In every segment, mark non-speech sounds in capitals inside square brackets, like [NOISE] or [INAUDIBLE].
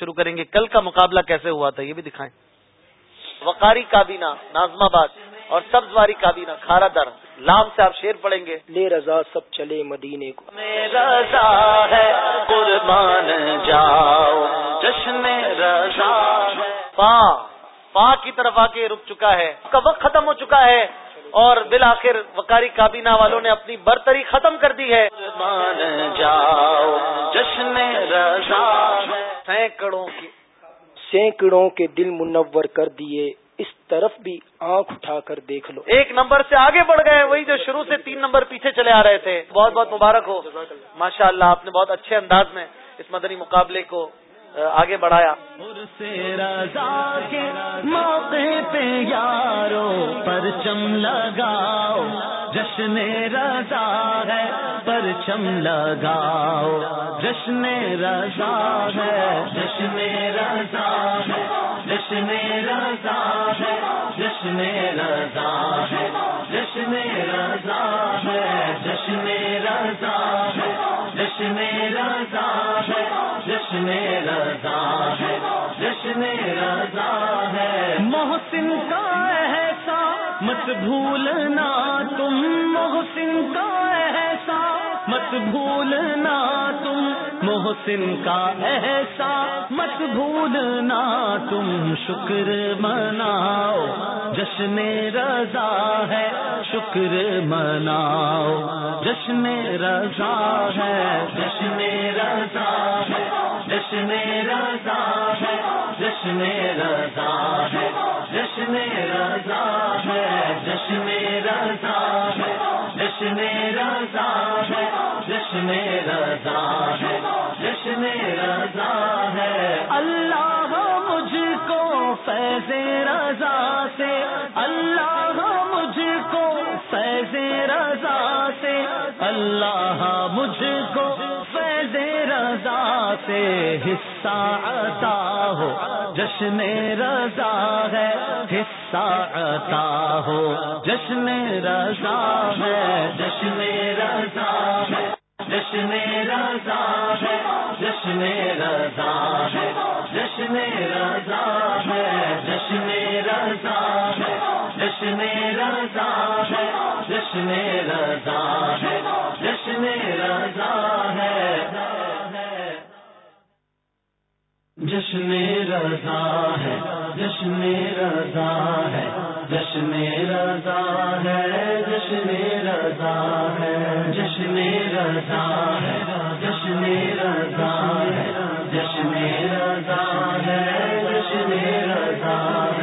شروع کریں گے کل کا مقابلہ کیسے ہوا تھا یہ بھی دکھائیں۔ وقاری کابینہ نازم آباد اور سبز واری کابینہ کھارا در لام سے آپ شیر پڑیں گے۔ لے رضا سب چلے مدینے کو۔ رضا ہے قربان جاؤ جشن رضا پا پا کی طرف آ کے رک چکا ہے۔ کا وقت ختم ہو چکا ہے اور بالآخر وکاری کابینہ والوں نے اپنی برتری ختم کر دی ہے۔ جاؤ جشن رضا سینکڑوں کے سینکڑوں کے دل منور کر دیے، اس طرف بھی آنکھ اٹھا کر دیکھ لو۔ ایک نمبر سے آگے بڑھ گئے، وہی جو شروع سے تین نمبر پیچھے چلے آ رہے تھے۔ بہت بہت مبارک ہو۔ ماشاء اللہ آپ نے بہت اچھے انداز میں اس مدنی مقابلے کو آگے بڑھایا۔ کے موقع پہ یارو پرچم لگاؤ۔ جشن رضا ہے، پرچم لگاؤ۔ جشن رضا ہے، جشن رضا ہے۔ جشن رضا ہے، جشن رضا ہے۔ مت بھولنا تم محسن کا ایسا مت بھولنا تم محسن کا ایسا مت بھولنا تم شکر مناؤ، جشن رضا ہے، شکر مناؤ، جشن رضا ہے، جشن رضا ہے، جشن رضا ہے۔ جشن رضا ہے، جشن رضا ہے، جشن رضا ہے، جشن رضا ہے، جشن رضا ہے، جشن رضا ہے۔ اللہ مجھ کو فیض رضا سے، اللہ مجھ کو فیض رضا سے، اللہ مجھ کو سے حصہ عطا ہو۔ جشن رضا ہے، حصہ عطا ہو۔ جشن رضا ہے، جشن رضا ہے۔ جشن رضا ہے، جشن رضا ہے۔ جشن رضا ہے، جشن رضا ہے۔ جشن رضا ہے جشن رضا ہے جشن رضا ہے جشن رضا ہے جشن رضا ہے جشن رضا ہے جشن رضا ہے جشن رضا ہے جشن رضا ہے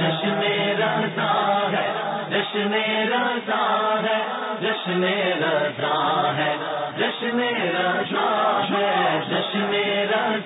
جشن رضا ہے جشن رضا ہے جشن رضا ہے جشن رضا ہے جشن رضا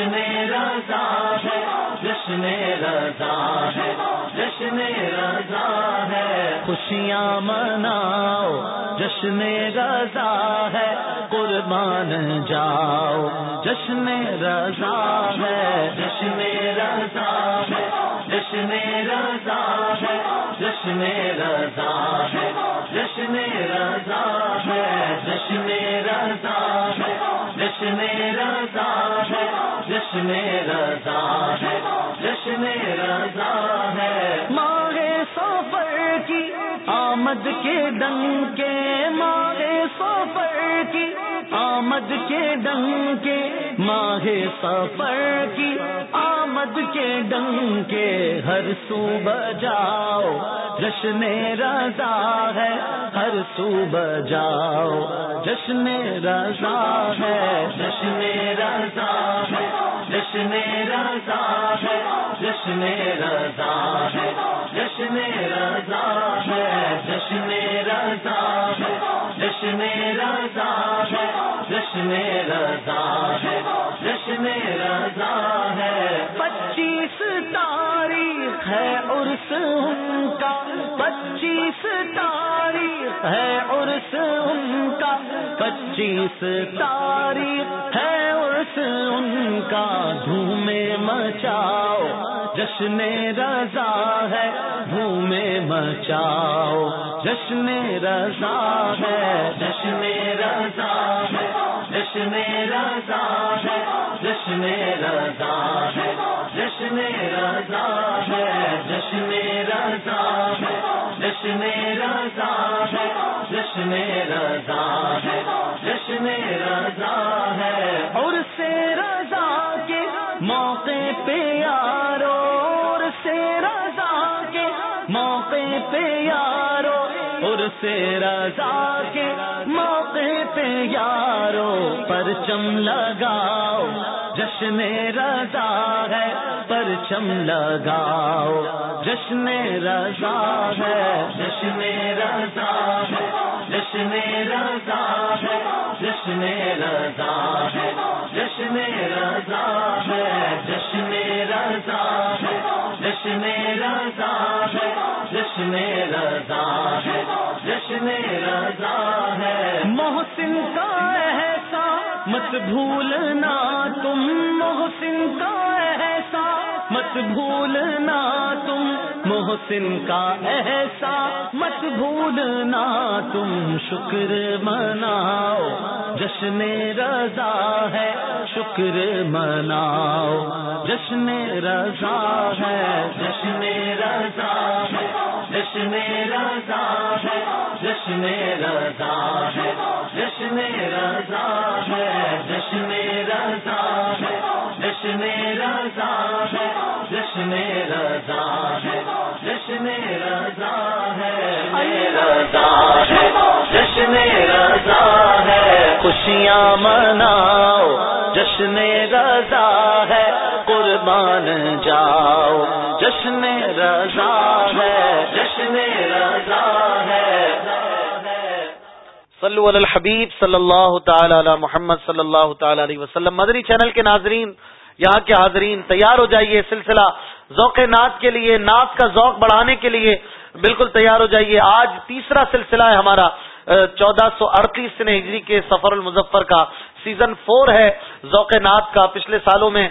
جشن رضا ہے جشن رضا ہے جشن رضا ہے۔ خوشیاں مناؤ جشن رضا ہے۔ قربان جاؤ جشن رضا ہے۔ جشن رضا ہے جشن رضا ہے۔ جشن رضا ہے جشن رضا ہے۔ جشن رضا ہے۔ جشن رضا ہے جشن رضا ہے۔ جشن رضا ہے۔ ماہ سفر کی آمد کے ڈنگ کے ماہ سفر کی آمد کے ڈنگ کے ماہ سفر کی آمد کے ڈنگ کے ہر سو بجاؤ جشن رضا ہے۔ ہر سو بجاؤ جشن رضا ہے۔ جشن رضا ہے۔ جشن رضا ہے۔ جشن رضا ہے، جشن رضا ہے، جشن رضا ہے، جشن رضا ہے، جشن رضا ہے، جشن رضا ہے۔ پچیس تاریخ ہے عرس ان کا، پچیس تاریخ ہے عرس ان کا، پچیس تاریخ ہے عرس ان کا۔ دھوم مچاؤ، جشن رضا ہے دھوم مچاؤ۔ جشن رضا ہے، جشن رضا ہے، جشن رضا ہے، جشن رضا ہے، جشن رضا ہے، جشن رضا ہے، جشن جشن رضا ہے جشن رضا ہے۔ اور سے رضا کے موقع پہ یارو، اور سے رضا کے موقع پہ یارو، اور سے رضا کے موقع پہ یارو۔ پرچم لگاؤ، جشن رضا ہے، پرچم لگاؤ، جشن رضا ہے، جشن رضا جشن رضا ہے، جشن رضا ہے۔ محسن کا ایسا مت بھولنا تم۔ محسن کا ایسا مت بھولنا تم۔ محسن کا ایسا مت بھولنا تم۔ شکر مناؤ، جشن رضا ہے۔ شکر مناؤ، جشن رضا ہے۔ جشن رضا ہے۔ جشن رضا ہے جشن رضا ہے جشن رضا ہے جشن رضا ہے۔ جشن رضا ہے جشن رضا ہے جشن رضا ہے رضا ہے جشن رضا ہے، خوشیاں مناؤ جشن رضا ہے، قربان جاؤ جشن رضا ہے جشن رضا ہے۔ صلو علی الحبیب صلی اللہ تعالی علی محمد صلی اللہ تعالی علیہ وسلم۔ مدری چینل کے ناظرین یہاں کے حاضرین تیار ہو جائیے سلسلہ ذوق نعت کے لیے، نعت کا ذوق بڑھانے کے لیے بالکل تیار ہو جائیے۔ آج تیسرا سلسلہ ہے ہمارا، چودہ سو اڑتیس ہجری کے سفر المظفر کا۔ سیزن فور ہے ذوق نعت کا پچھلے سالوں میں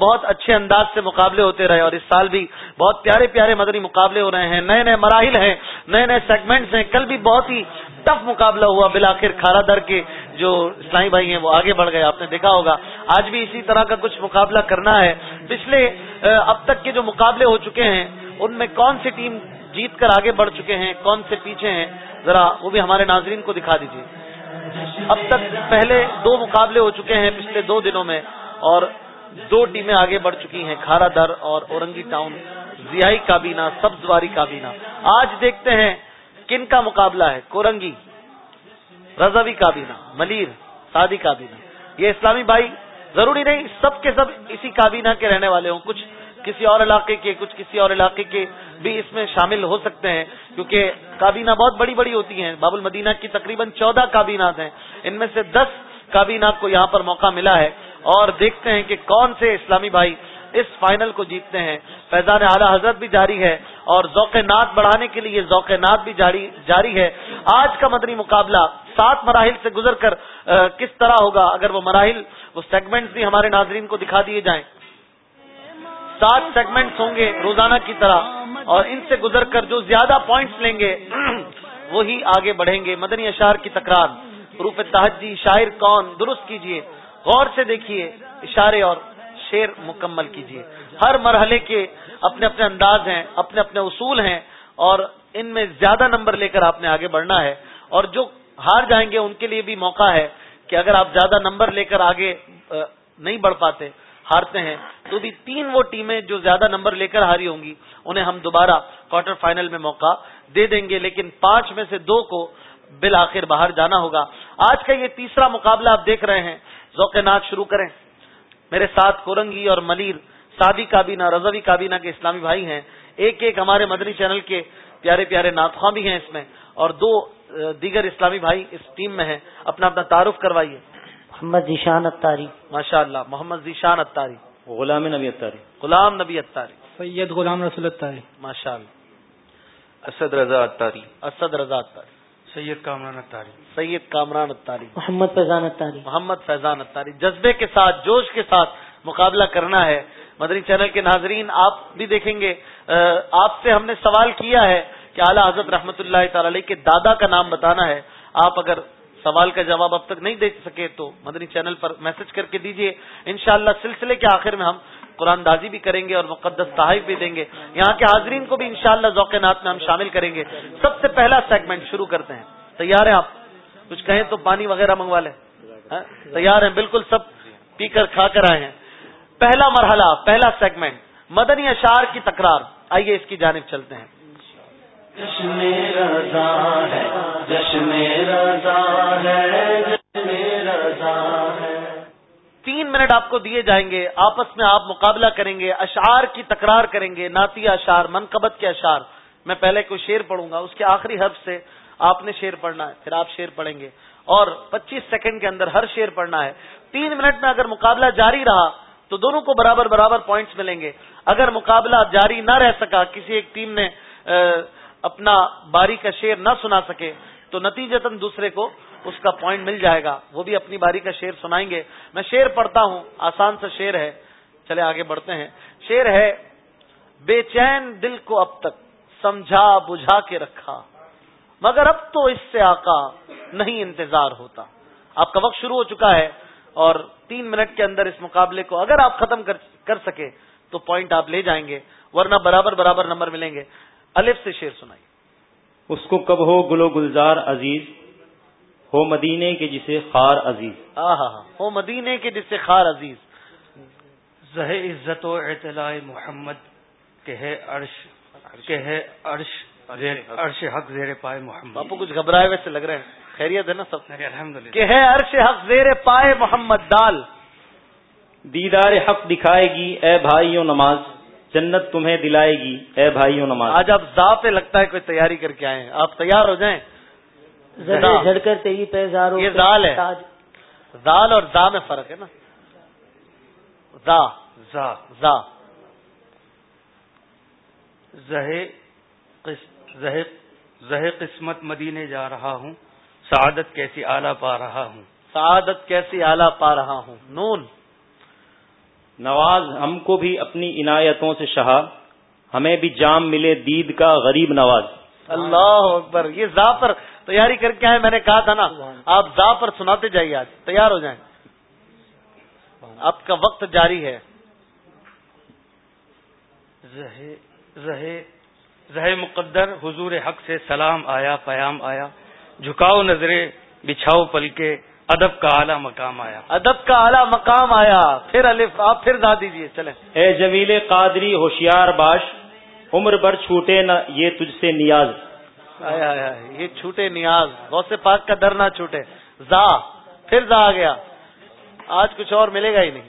بہت اچھے انداز سے مقابلے ہوتے رہے اور اس سال بھی بہت پیارے پیارے مدنی مقابلے ہو رہے ہیں۔ نئے نئے مراحل ہیں، نئے نئے سیگمنٹس ہیں۔ کل بھی بہت ہی ٹف مقابلہ ہوا بلاخر کھارا در کے، جو اسلامی بھائی ہیں وہ آگے بڑھ گئے، آپ نے دیکھا ہوگا۔ آج بھی اسی طرح کا کچھ مقابلہ کرنا ہے۔ پچھلے اب تک کے جو مقابلے ہو چکے ہیں، ان میں کون سی ٹیم جیت کر آگے بڑھ چکے ہیں، کون سے پیچھے ہیں؟ ذرا وہ بھی ہمارے ناظرین کو دکھا دیجیے اب تک پہلے دو مقابلے ہو چکے ہیں پچھلے دو دنوں میں اور دو ٹیمیں آگے بڑھ چکی ہیں کھارا در اور اورنگی ٹاؤن ضیائی کابینہ، سبزواری کابینہ۔ آج دیکھتے ہیں کن کا مقابلہ ہے، کورنگی، رضوی کابینہ، ملیر، سادی کابینہ۔ یہ اسلامی بھائی ضروری نہیں، سب کے سب اسی کابینہ کے رہنے والے ہوں۔ کچھ کسی اور علاقے کے، کچھ کسی اور علاقے کے بھی اس میں شامل ہو سکتے ہیں، کیونکہ کابینہ بہت بڑی بڑی ہوتی ہیں۔ باب المدینہ کی تقریباً چودہ کابینات ہیں۔ ان میں سے دس کابینات کو یہاں پر موقع ملا ہے۔ اور دیکھتے ہیں کہ کون سے اسلامی بھائی اس فائنل کو جیتتے ہیں۔ فیضان اعلیٰ حضرت بھی جاری ہے اور ذوق نعت بڑھانے کے لیے ذوق نعت بھی جاری ہے۔ آج کا مدنی مقابلہ سات مراحل سے گزر کر کس طرح ہوگا؟ اگر وہ مراحل، وہ سیگمنٹس بھی ہمارے ناظرین کو دکھا دیے جائیں۔ سات سیگمنٹس ہوں گے روزانہ کی طرح اور ان سے گزر کر جو زیادہ پوائنٹس لیں گے، وہی آگے بڑھیں گے۔ مدنی اشار کی تکرار۔ روپ تحجی شاعر کون؟ درست کیجیے۔ غور سے دیکھیے اشارے اور شیر مکمل کیجیے ہر مرحلے کے اپنے اپنے انداز ہیں، اپنے اپنے اصول ہیں اور ان میں زیادہ نمبر لے کر آپ نے آگے بڑھنا ہے۔ اور جو ہار جائیں گے، ان کے لیے بھی موقع ہے کہ اگر آپ زیادہ نمبر لے کر آگے نہیں بڑھ پاتے ہارتے ہیں، تو بھی تین وہ ٹیمیں جو زیادہ نمبر لے کر ہاری ہوں گی، انہیں ہم دوبارہ کوارٹر فائنل میں موقع دے دیں گے، لیکن پانچ میں سے دو کو بالآخر باہر جانا ہوگا۔ آج کا یہ تیسرا مقابلہ آپ دیکھ رہے ہیں۔ ذوق ناچ شروع کریں۔ میرے ساتھ کورنگی اور ملیر سادی کابینہ، رضوی کابینہ کے اسلامی بھائی ہیں۔ ایک ایک ہمارے مدنی چینل کے پیارے پیارے ناتخواں بھی ہیں اس میں۔ اور دو دیگر اسلامی بھائی اس ٹیم میں ہیں۔ اپنا اپنا تعارف کروائیے۔ محمد ذیشان اتاری۔ ماشاء اللہ محمد ذیشان اتاری۔ غلام نبی اتاری۔ غلام نبی اتاری۔ سید غلام رسول اتاری۔ ماشاء اللہ اسد رضا اتاری۔ اسد رضا اتاری۔ سید کامران اتاری۔ سید کامران اتاری۔ محمد فیضان اتاری۔ محمد فیضان اتاری۔ جذبے کے ساتھ جوش کے ساتھ مقابلہ کرنا ہے۔ مدنی چینل کے ناظرین آپ بھی دیکھیں گے۔ آپ سے ہم نے سوال کیا ہے کہ اعلیٰ حضرت رحمت اللہ تعالی کے دادا کا نام بتانا ہے۔ آپ اگر سوال کا جواب اب تک نہیں دے سکے تو مدنی چینل پر میسج کر کے دیجیے انشاءاللہ سلسلے کے آخر میں ہم قرآن دازی بھی کریں گے اور مقدس تحائف بھی دیں گے۔ یہاں کے حاضرین کو بھی انشاءاللہ ذوق نات میں ہم شامل کریں گے۔ سب سے پہلا سیگمنٹ شروع کرتے ہیں۔ تیار ہیں آپ؟ کچھ کہیں تو پانی وغیرہ منگوا لیں۔ ہاں؟ تیار ہیں؟ بالکل سب پی کر کھا کر آئے ہیں۔ پہلا مرحلہ، پہلا سیگمنٹ مدنی اشار کی تکرار۔ آئیے اس کی جانب چلتے ہیں۔ جشن رضا ہے، جشن رضا ہے، جشن رضا ہے۔ تین منٹ آپ کو دیے جائیں گے، آپس میں آپ مقابلہ کریں گے، اشعار کی تکرار کریں گے ناتی اشعار، منقبت کے اشعار۔ میں پہلے کوئی شیر پڑھوں گا، اس کے آخری حرف سے آپ نے شیر پڑھنا ہے، پھر آپ شیر پڑھیں گے۔ اور پچیس سیکنڈ کے اندر ہر شیر پڑھنا ہے۔ تین منٹ میں اگر مقابلہ جاری رہا، تو دونوں کو برابر برابر پوائنٹس ملیں گے۔ اگر مقابلہ جاری نہ رہ سکا، کسی ایک ٹیم نے اپنا باری کا شیر نہ سنا سکے تو نتیجتاً دوسرے کو اس کا پوائنٹ مل جائے گا۔ وہ بھی اپنی باری کا شیر سنائیں گے۔ میں شیر پڑھتا ہوں۔ آسان سا شیر ہے۔ چلے آگے بڑھتے ہیں۔ شیر ہے، بے چین دل کو اب تک سمجھا بجھا کے رکھا، مگر اب تو اس سے آقا نہیں انتظار ہوتا۔ آپ کا وقت شروع ہو چکا ہے اور تین منٹ کے اندر اس مقابلے کو اگر آپ ختم کر سکے تو پوائنٹ آپ لے جائیں گے، ورنہ برابر برابر نمبر ملیں گے۔ الف سے شیر سنائی۔ اس کو کب ہو گلو گلزار عزیز؟ ہو مدینے کے جسے خار عزیز۔ ہاں ہاں ہو مدینے کے جسے خار عزیز۔ زہ عزت و اطلاع محمد کہ ہے عرش کہ ہے عرش عرش حق زیر پائے محمد۔ باپو کچھ گھبرائے ویسے لگ رہے ہیں۔ خیریت ہے نا سب؟ الحمد کہ ہے عرش حق زیر پائے محمد دال۔ دیدار حق دکھائے گی اے بھائیوں نماز۔ جنت تمہیں دلائے گی اے بھائیوں نماز۔ آج آپ زا پہ لگتا ہے کوئی تیاری کر کے آئے ہیں۔ آپ تیار ہو جائیں۔ جھڑ کر تیری پیزاروں یہ زال ہے۔ زال اور زا میں فرق ہے نا۔ زا زا زا زہ قسمت مدینے جا رہا ہوں۔ سعادت کیسی آلہ پا رہا ہوں۔ سعادت کیسی آلہ پا رہا ہوں۔ نون۔ نواز ہم کو بھی اپنی عنایتوں سے شہا ہمیں بھی جام ملے دید کا غریب نواز۔ اللہ اکبر یہ زا پر تیاری کر کے آئے میں نے کہا تھا نا آپ زا پر سناتے جائیے آج تیار ہو جائیں۔ آپ کا وقت جاری ہے۔ زہ مقدر حضور حق سے سلام آیا پیام آیا۔ جھکاؤ نظریں بچھاؤ پل کے ادب کا اعلیٰ مقام آیا۔ ادب کا اعلیٰ مقام آیا۔ پھر الف آپ پھر دا دیجیے چلیں۔ اے جمیل قادری ہوشیار باش عمر بھر چھوٹے نہ یہ تجھ سے نیاز۔ آیا آیا یہ چھوٹے نیاز۔ غوث پاک کا در نہ چھوٹے۔ زا پھر زا آ گیا۔ آج کچھ اور ملے گا ہی نہیں۔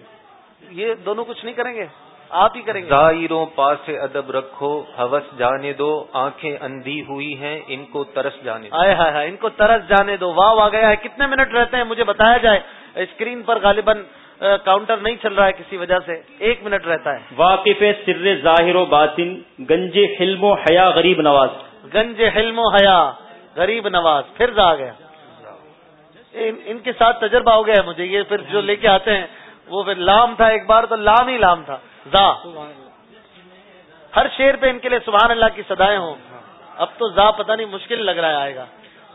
یہ دونوں کچھ نہیں کریں گے؟ آپ ہی کریں گے۔ ظاہروں پاس ادب رکھو حوث جانے دو آنکھیں اندھی ہوئی ہیں ان کو ترس جانے دو۔ آئے ہائے ہائے ان کو ترس جانے دو۔ واہ آ گیا ہے۔ کتنے منٹ رہتے ہیں؟ مجھے بتایا جائے اسکرین پر غالباً کاؤنٹر نہیں چل رہا ہے کسی وجہ سے۔ ایک منٹ رہتا ہے۔ واقف سر ظاہر و باطن گنج حلم و حیا غریب نواز۔ گنج حلم و حیا غریب نواز۔ پھر جا گیا۔ ان کے ساتھ تجربہ ہو گیا ہے مجھے۔ یہ پھر جو لے کے آتے ہیں وہ پھر لام تھا ایک بار تو لام ہی لام تھا۔ زا ہر شیر پہ ان کے لیے سبحان اللہ کی سدائے ہوں۔ اب تو زا پتہ نہیں مشکل لگ رہا ہے آئے گا۔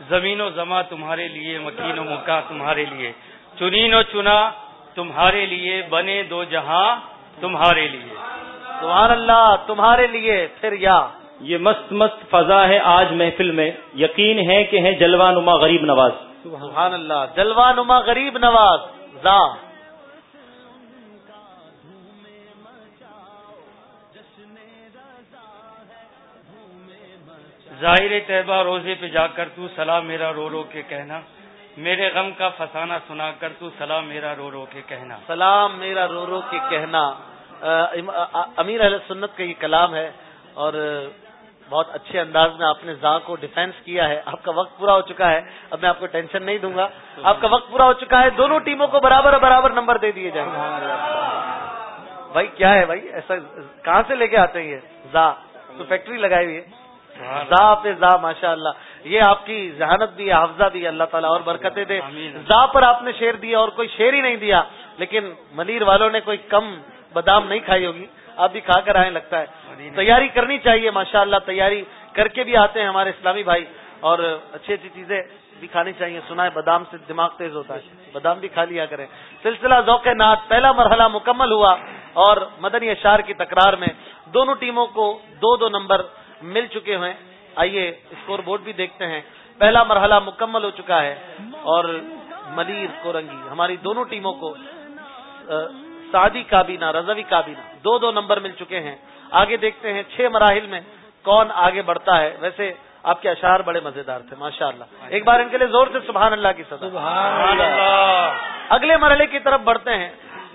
زمین و زما تمہارے لیے مکین و مکا تمہارے لیے۔ چنین و چنا تمہارے لیے بنے دو جہاں تمہارے لیے۔ سبحان اللہ تمہارے لیے پھر یا۔ یہ مست مست فضا ہے آج محفل میں۔ یقین ہے کہ ہے جلوہ نما غریب نواز۔ سبحان اللہ جلوہ نما غریب نواز۔ زا ظاہر طیبہ روزے پہ جا کر تو سلام میرا رو رو کے کہنا، میرے غم کا فسانہ سنا کر تو سلام میرا رو رو کے کہنا۔ سلام میرا رو رو کے کہنا امیر اہل سنت کا یہ کلام ہے اور بہت اچھے انداز میں آپ نے زا کو ڈیفینس کیا ہے۔ آپ کا وقت پورا ہو چکا ہے، اب میں آپ کو ٹینشن نہیں دوں گا۔ آپ کا وقت پورا ہو چکا ہے، دونوں ٹیموں کو برابر برابر نمبر دے دیے جائیں گے۔ بھائی، کیا ہے بھائی؟ ایسا کہاں سے لے کے آتے ہیں یہ زا تو فیکٹری لگائی ہوئی ہے۔ زا پہ زا ماشاء اللہ یہ آپ کی ذہانت بھی ہے حافظہ بھی اللہ تعالیٰ اور برکتیں دے۔ زا پر آپ نے شیر دیا اور کوئی شیر ہی نہیں دیا لیکن منیر والوں نے کوئی کم بادام نہیں کھائی ہوگی۔ آپ بھی کھا کر آئے لگتا ہے۔ تیاری کرنی چاہیے ماشاء اللہ تیاری کر کے بھی آتے ہیں ہمارے اسلامی بھائی۔ اور اچھی اچھی چیزیں بھی کھانی چاہیے سنا ہے بادام سے دماغ تیز ہوتا ہے۔ بادام بھی کھا لیا کریں۔ سلسلہ ذوق نات پہلا مرحلہ مکمل ہوا اور مدنی اشار کی تکرار میں۔ دونوں ٹیموں کو دو دو نمبر مل چکے ہیں۔ آئیے اسکور بورڈ بھی دیکھتے ہیں۔ پہلا مرحلہ مکمل ہو چکا ہے اور ملیر کورنگی ہماری دونوں ٹیموں کو سعدی کابینہ رضوی کابینہ دو دو نمبر مل چکے ہیں۔ آگے دیکھتے ہیں چھ مراحل میں کون آگے بڑھتا ہے۔ ویسے آپ کے اشعار بڑے مزیدار تھے ماشاء اللہ ایک بار ان کے لیے زور سے سبحان اللہ کی سزا اگلے مرحلے کی طرف بڑھتے ہیں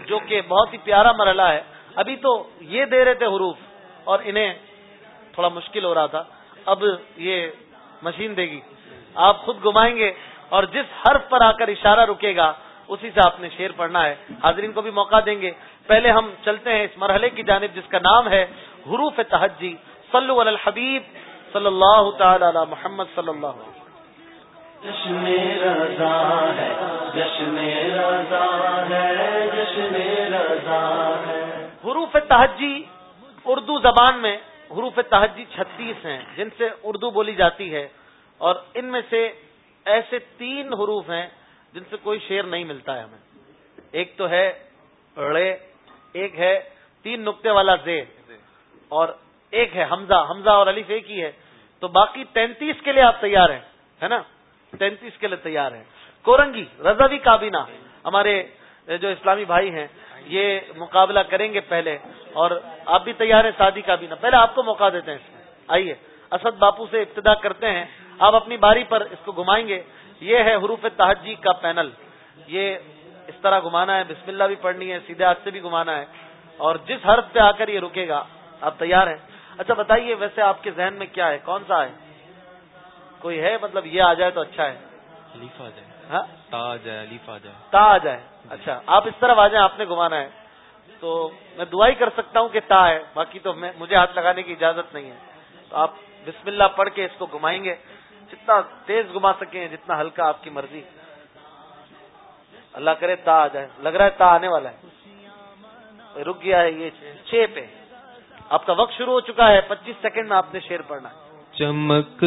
جو کہ بہت ہی پیارا مرحلہ ہے۔ ابھی تو یہ دے رہے تھے حروف اور انہیں تھوڑا مشکل ہو رہا تھا اب یہ مشین دے گی۔ آپ خود گمائیں گے اور جس حرف پر آ کر اشارہ رکے گا اسی سے آپ نے شیر پڑھنا ہے۔ حاضرین کو بھی موقع دیں گے۔ پہلے ہم چلتے ہیں اس مرحلے کی جانب جس کا نام ہے حروف تحجی صلو علی الحبیب صلی اللہ تعالی علی محمد صلی اللہ علیہ جشن رضا ہے جشن رضا ہے جشن رضا ہے۔ حروف تحجی اردو زبان میں حروف تحجی چھتیس ہیں، جن سے اردو بولی جاتی ہے، اور ان میں سے ایسے تین حروف ہیں جن سے کوئی شیر نہیں ملتا ہے ہمیں۔ ایک تو ہے رے ایک ہے تین نقطے والا زے اور ایک ہے حمزہ حمزہ اور علی ایک ہی ہے۔ تو باقی تینتیس کے لیے آپ تیار ہیں، ہے نا؟ تینتیس کے لیے تیار ہیں۔ کورنگی، رضوی کابینہ، ہمارے جو اسلامی بھائی ہیں یہ مقابلہ کریں گے پہلے اور آپ بھی تیار ہیں شادی کابینہ پہلے آپ کو موقع دیتے ہیں اس میں۔ آئیے۔ اسد باپو سے ابتدا کرتے ہیں۔ آپ اپنی باری پر اس کو گھمائیں گے۔ یہ ہے حروف تحجی کا پینل۔ یہ اس طرح گھمانا ہے۔ بسم اللہ بھی پڑھنی ہے، سیدھے ہاتھ سے بھی گھمانا ہے۔ اور جس حرف پہ آ کر یہ رکے گا، آپ تیار ہیں۔ اچھا بتائیے ویسے آپ کے ذہن میں کیا ہے؟ کون سا ہے؟ کوئی ہے؟ مطلب یہ آ جائے تو اچھا ہے۔ ہاں؟ تا آ جائے اچھا آپ اس طرف آ جائیں آپ نے گھمانا ہے۔ تو میں دعائی کر سکتا ہوں کہ تا ہے باقی تو مجھے ہاتھ لگانے کی اجازت نہیں ہے۔ تو آپ بسم اللہ پڑھ کے اس کو گھمائیں گے۔ جتنا تیز گھما سکیں جتنا ہلکا آپ کی مرضی۔ اللہ کرے تا آ جائے۔ لگ رہا ہے تا آنے والا ہے۔ رک گیا ہے یہ چھ پہ۔ آپ کا وقت شروع ہو چکا ہے۔ پچیس سیکنڈ میں آپ نے شیر پڑھنا ہے۔ چمک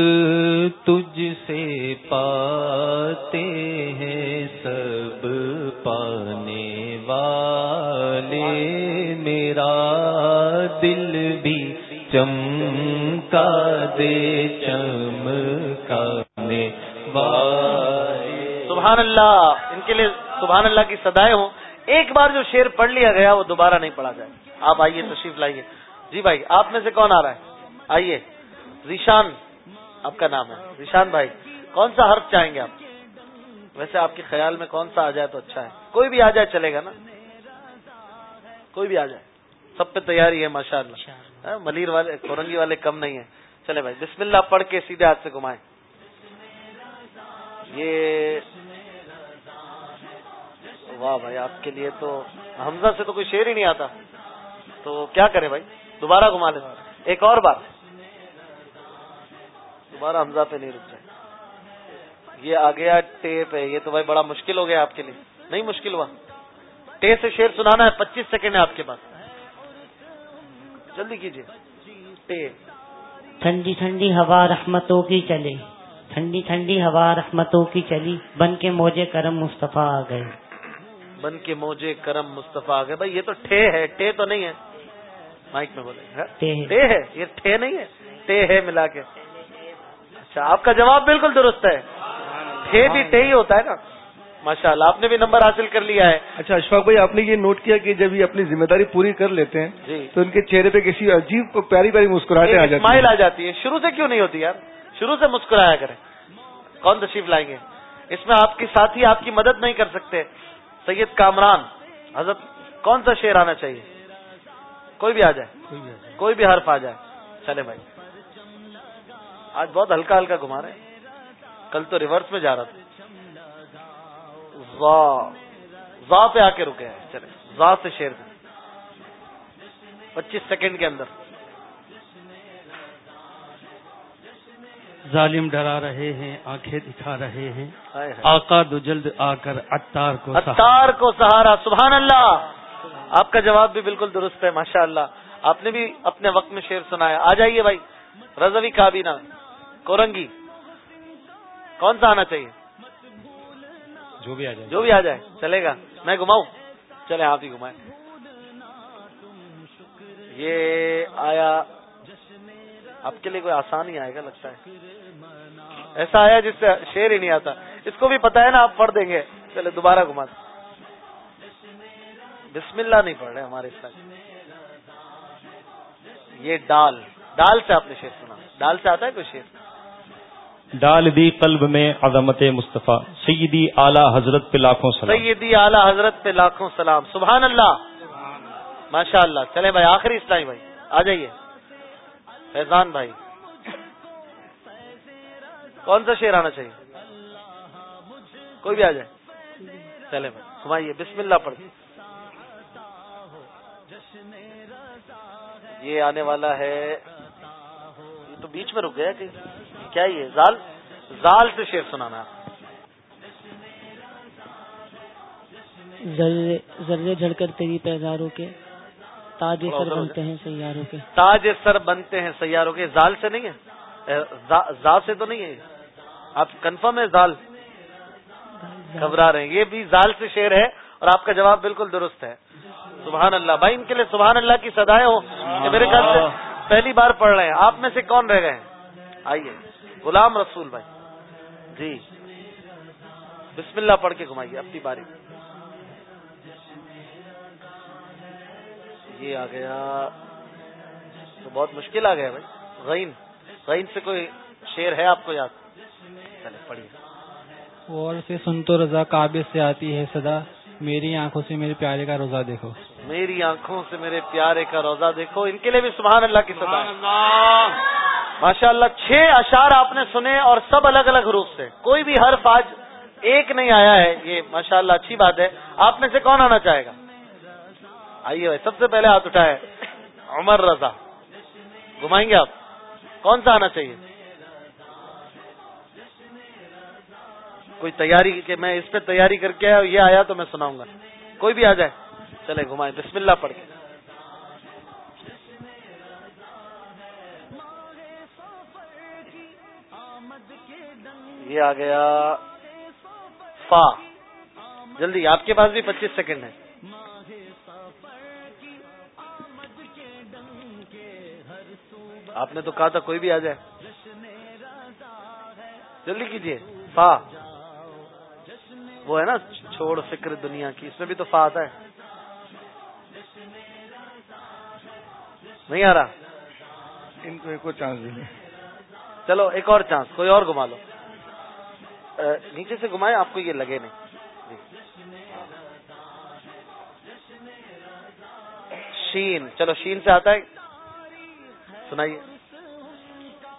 تجھ سے پاتے ہیں سب پانے والے میرا دل بھی چمکا دے چمکانے والے۔ سبحان اللہ، ان کے لیے سبحان اللہ کی سدائے ہوں۔ ایک بار جو شیر پڑھ لیا گیا، وہ دوبارہ نہیں پڑھا جائے آپ آئیے تشریف لائیے۔ جی بھائی، آپ میں سے کون آ رہا ہے؟ آئیے۔ ریشان آپ کا نام ہے۔ ریشان بھائی کون سا حرف چاہیں گے آپ؟ ویسے آپ کے خیال میں کون سا آ جائے تو اچھا ہے۔ کوئی بھی آ جائے چلے گا نا۔ کوئی بھی آ جائے۔ سب پہ تیاری ہے ماشاء اللہ ہاں، ملیر والے کورنگی والے کم نہیں ہیں۔ چلے بھائی بسم اللہ پڑھ کے سیدھے ہاتھ سے گھمائیں۔ یہ واہ بھائی آپ کے لیے تو حمزہ سے تو کوئی شیر ہی نہیں آتا۔ تو کیا کرے بھائی؟ دوبارہ گھما لیں۔ ایک اور بات۔ دوبارہ حمزہ پہ نہیں رک جائے۔ یہ آ گیا ٹے پہ یہ تو بھائی بڑا مشکل ہو گیا آپ کے لیے۔ نہیں مشکل ہوا۔ ٹے سے شیر سنانا ہے پچیس سیکنڈ ہے آپ کے پاس۔ جلدی کیجیے۔ ٹے ٹھنڈی ٹھنڈی ہوا رحمتوں کی چلے ٹھنڈی ٹھنڈی ہوا رحمتوں کی چلی۔ بن کے موجے کرم مصطفیٰ آ گئے۔ بن کے موجے کرم مصطفیٰ آ گئے۔ بھائی یہ تو ٹھے ہے ٹے تو نہیں ہے۔ مائک میں بولے ٹے ہے۔ یہ ٹھے نہیں ہے۔ ٹے ہے ملا کے۔ اچھا آپ کا جواب بالکل درست ہے۔ ٹھے بھی ٹے ہی ہوتا ہے نا۔ ماشاء اللہ آپ نے بھی نمبر حاصل کر لیا ہے۔ اچھا اشفاق بھائی آپ نے یہ نوٹ کیا کہ جب یہ اپنی ذمہ داری پوری کر لیتے ہیں جی۔ تو ان کے چہرے پہ کسی عجیب پیاری پیاری مسکراہٹیں آ جاتی اسمائل آ جاتی ہے شروع سے کیوں نہیں ہوتی یار؟ شروع سے مسکرایا کریں۔ کون تشریف لائیں گے؟ اس میں آپ کے ساتھی آپ کی مدد نہیں کر سکتے۔ سید کامران حضرت کون سا شیر آنا چاہیے؟ کوئی بھی آ جائے۔ کوئی بھی حرف آ جائے۔ چلے بھائی۔ آج بہت ہلکا ہلکا گھما رہے ہیں۔ کل تو ریورس میں جا رہا تھا۔ زا زا پہ آ کے رکے ہیں۔ چلے زا سے شیر دیں۔ پچیس سیکنڈ کے اندر۔ ظالم ڈرا رہے ہیں آنکھیں دکھا رہے ہیں۔ آقا دو جلد آ کر اتار کو۔ اتار کو سہارا سبحان اللہ۔ آپ کا جواب بھی بالکل درست ہے ماشاء اللہ آپ نے بھی اپنے وقت میں شیر سنایا۔ آ جائیے بھائی رضوی کابینہ۔ کورنگی۔ کون سا آنا چاہیے؟ جو بھی آ جائے۔ جو بھی آ جائے چلے گا۔ میں گھماؤں؟ چلے آپ ہی گھمائیں۔ یہ آیا آپ کے لیے کوئی آسان ہی آئے گا لگتا ہے۔ ایسا آیا جس سے شیر ہی نہیں آتا۔ اس کو بھی پتا ہے نا آپ پڑھ دیں گے۔ چلے دوبارہ گھما بسم اللہ نہیں پڑھ رہے ہمارے ساتھ۔ یہ ڈال۔ ڈال سے آپ نے شیر سنا۔ ڈال سے آتا ہے کوئی شیر ڈال دی قلب میں عظمت مصطفیٰ، سیدی اعلی حضرت پہ لاکھوں سلام۔ سیدی اعلی حضرت پہ لاکھوں سلام۔ سبحان اللہ۔ ماشاء اللہ چلے بھائی، آخری اسلامی بھائی۔ آ جائیے۔ فیضان بھائی۔ کون سا شیر آنا چاہیے؟ کوئی بھی آ جائے۔ چلے بھائی سمائیے بسم اللہ پڑھ۔ یہ آنے والا ہے۔ یہ تو بیچ میں رک گیا کہ کیا یہ زال؟ زال سے شیر سنانا ذرے جھڑ کر تیری پیداروں کے تاج سر بنتے ہیں سیاروں کے۔ تاج سر بنتے ہیں سیاروں کے۔ زال سے نہیں ہے؟ زال سے تو نہیں ہے؟ آپ کنفرم ہے زال؟ گھبرا رہے ہیں۔ یہ بھی زال سے شیر ہے اور آپ کا جواب بالکل درست ہے۔ سبحان اللہ۔ بھائی ان کے لیے سبحان اللہ کی سدائے ہو کہ میرے خیال سے پہلی بار پڑھ رہے ہیں۔ آپ میں سے کون رہ گئے ہیں؟ آئیے۔ غلام رسول بھائی۔ جی۔ بسم اللہ پڑھ کے گھمائیے اپنی باری۔ یہ آ گیا۔ تو بہت مشکل آ گیا بھائی۔ غین۔ غین سے کوئی شیر ہے آپ کو یاد؟ چلے پڑھیے۔ اور سے سن تو رضا کعبے سے آتی ہے صدا۔ میری آنکھوں سے میرے پیارے کا روزہ دیکھو۔ میری آنکھوں سے میرے پیارے کا روزہ دیکھو۔ ان کے لیے بھی سبحان اللہ کی سدا ماشاء اللہ چھ اشار آپ نے سنے اور سب الگ الگ حروف سے۔ کوئی بھی حرف آج ایک نہیں آیا ہے، یہ ماشاء اللہ اچھی بات ہے۔ آپ میں سے کون آنا چاہے گا؟ آئیے بھائی، سب سے پہلے ہاتھ اٹھائے عمر رضا۔ گھمائیں گے آپ؟ کون سا آنا چاہیے؟ کوئی تیاری کہ میں اس پہ تیاری کر کے یہ آیا تو میں سناؤں گا۔ کوئی بھی آ جائے، چلے گھمائیں۔ بسم اللہ پڑھ کے۔ یہ آ گیا۔ فا۔ جلدی آپ کے پاس بھی پچیس سیکنڈ ہے آپ نے تو کہا تھا کوئی بھی آ جائے۔ جلدی کیجیے فا۔ وہ ہے نا چھوڑ فکر دنیا کی۔ اس میں بھی تو فا آتا ہے۔ نہیں آ رہا۔ ان کو ایک اور چانس دیں۔ چلو ایک اور چانس۔ کوئی اور گھما لو۔ نیچے سے گھمائے آپ کو یہ لگے نہیں۔ جی۔ شین۔ چلو شین سے آتا ہے۔ سنائیے۔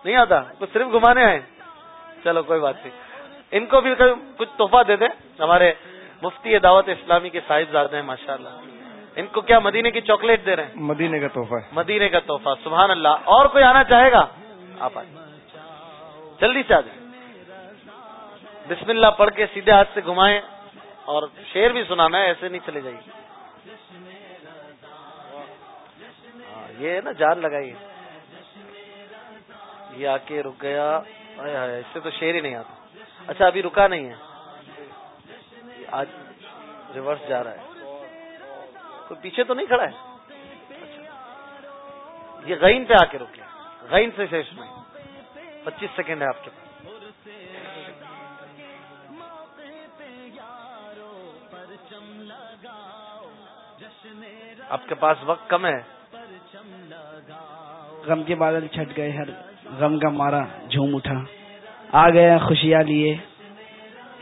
نہیں آتا؟ کچھ صرف گھمانے آئے چلو کوئی بات نہیں۔ ان کو بھی کچھ تحفہ دے دیں۔ ہمارے مفتی دعوت اسلامی کے صاحب زیادہ ہیں ماشاء اللہ ان کو کیا مدینے کی چاکلیٹ دے رہے ہیں؟ مدینے کا تحفہ مدینے کا تحفہ سبحان اللہ۔ اور کوئی آنا چاہے گا؟ آپ آئے جلدی سے آ جائیں۔ بسم اللہ پڑھ کے سیدھے ہاتھ سے گھمائیں اور شیر بھی سنانا ہے ایسے نہیں چلے جائیے۔ ہاں، یہ ہے نا جان لگائیے یہ آ کے رک گیا۔ اس سے تو شیر ہی نہیں آتا۔ اچھا ابھی رکا نہیں ہے۔ آج ریورس جا رہا ہے۔ کوئی پیچھے تو نہیں کھڑا ہے؟ اچھا۔ یہ غین پہ آ کے رکے غین سے شیش میں پچیس سیکنڈ ہے آپ کے پاس۔ آپ کے پاس وقت کم ہے۔ غم کے بادل چھٹ گئے ہر غم کا مارا جھوم اٹھا۔ آ گیا خوشیاں لیے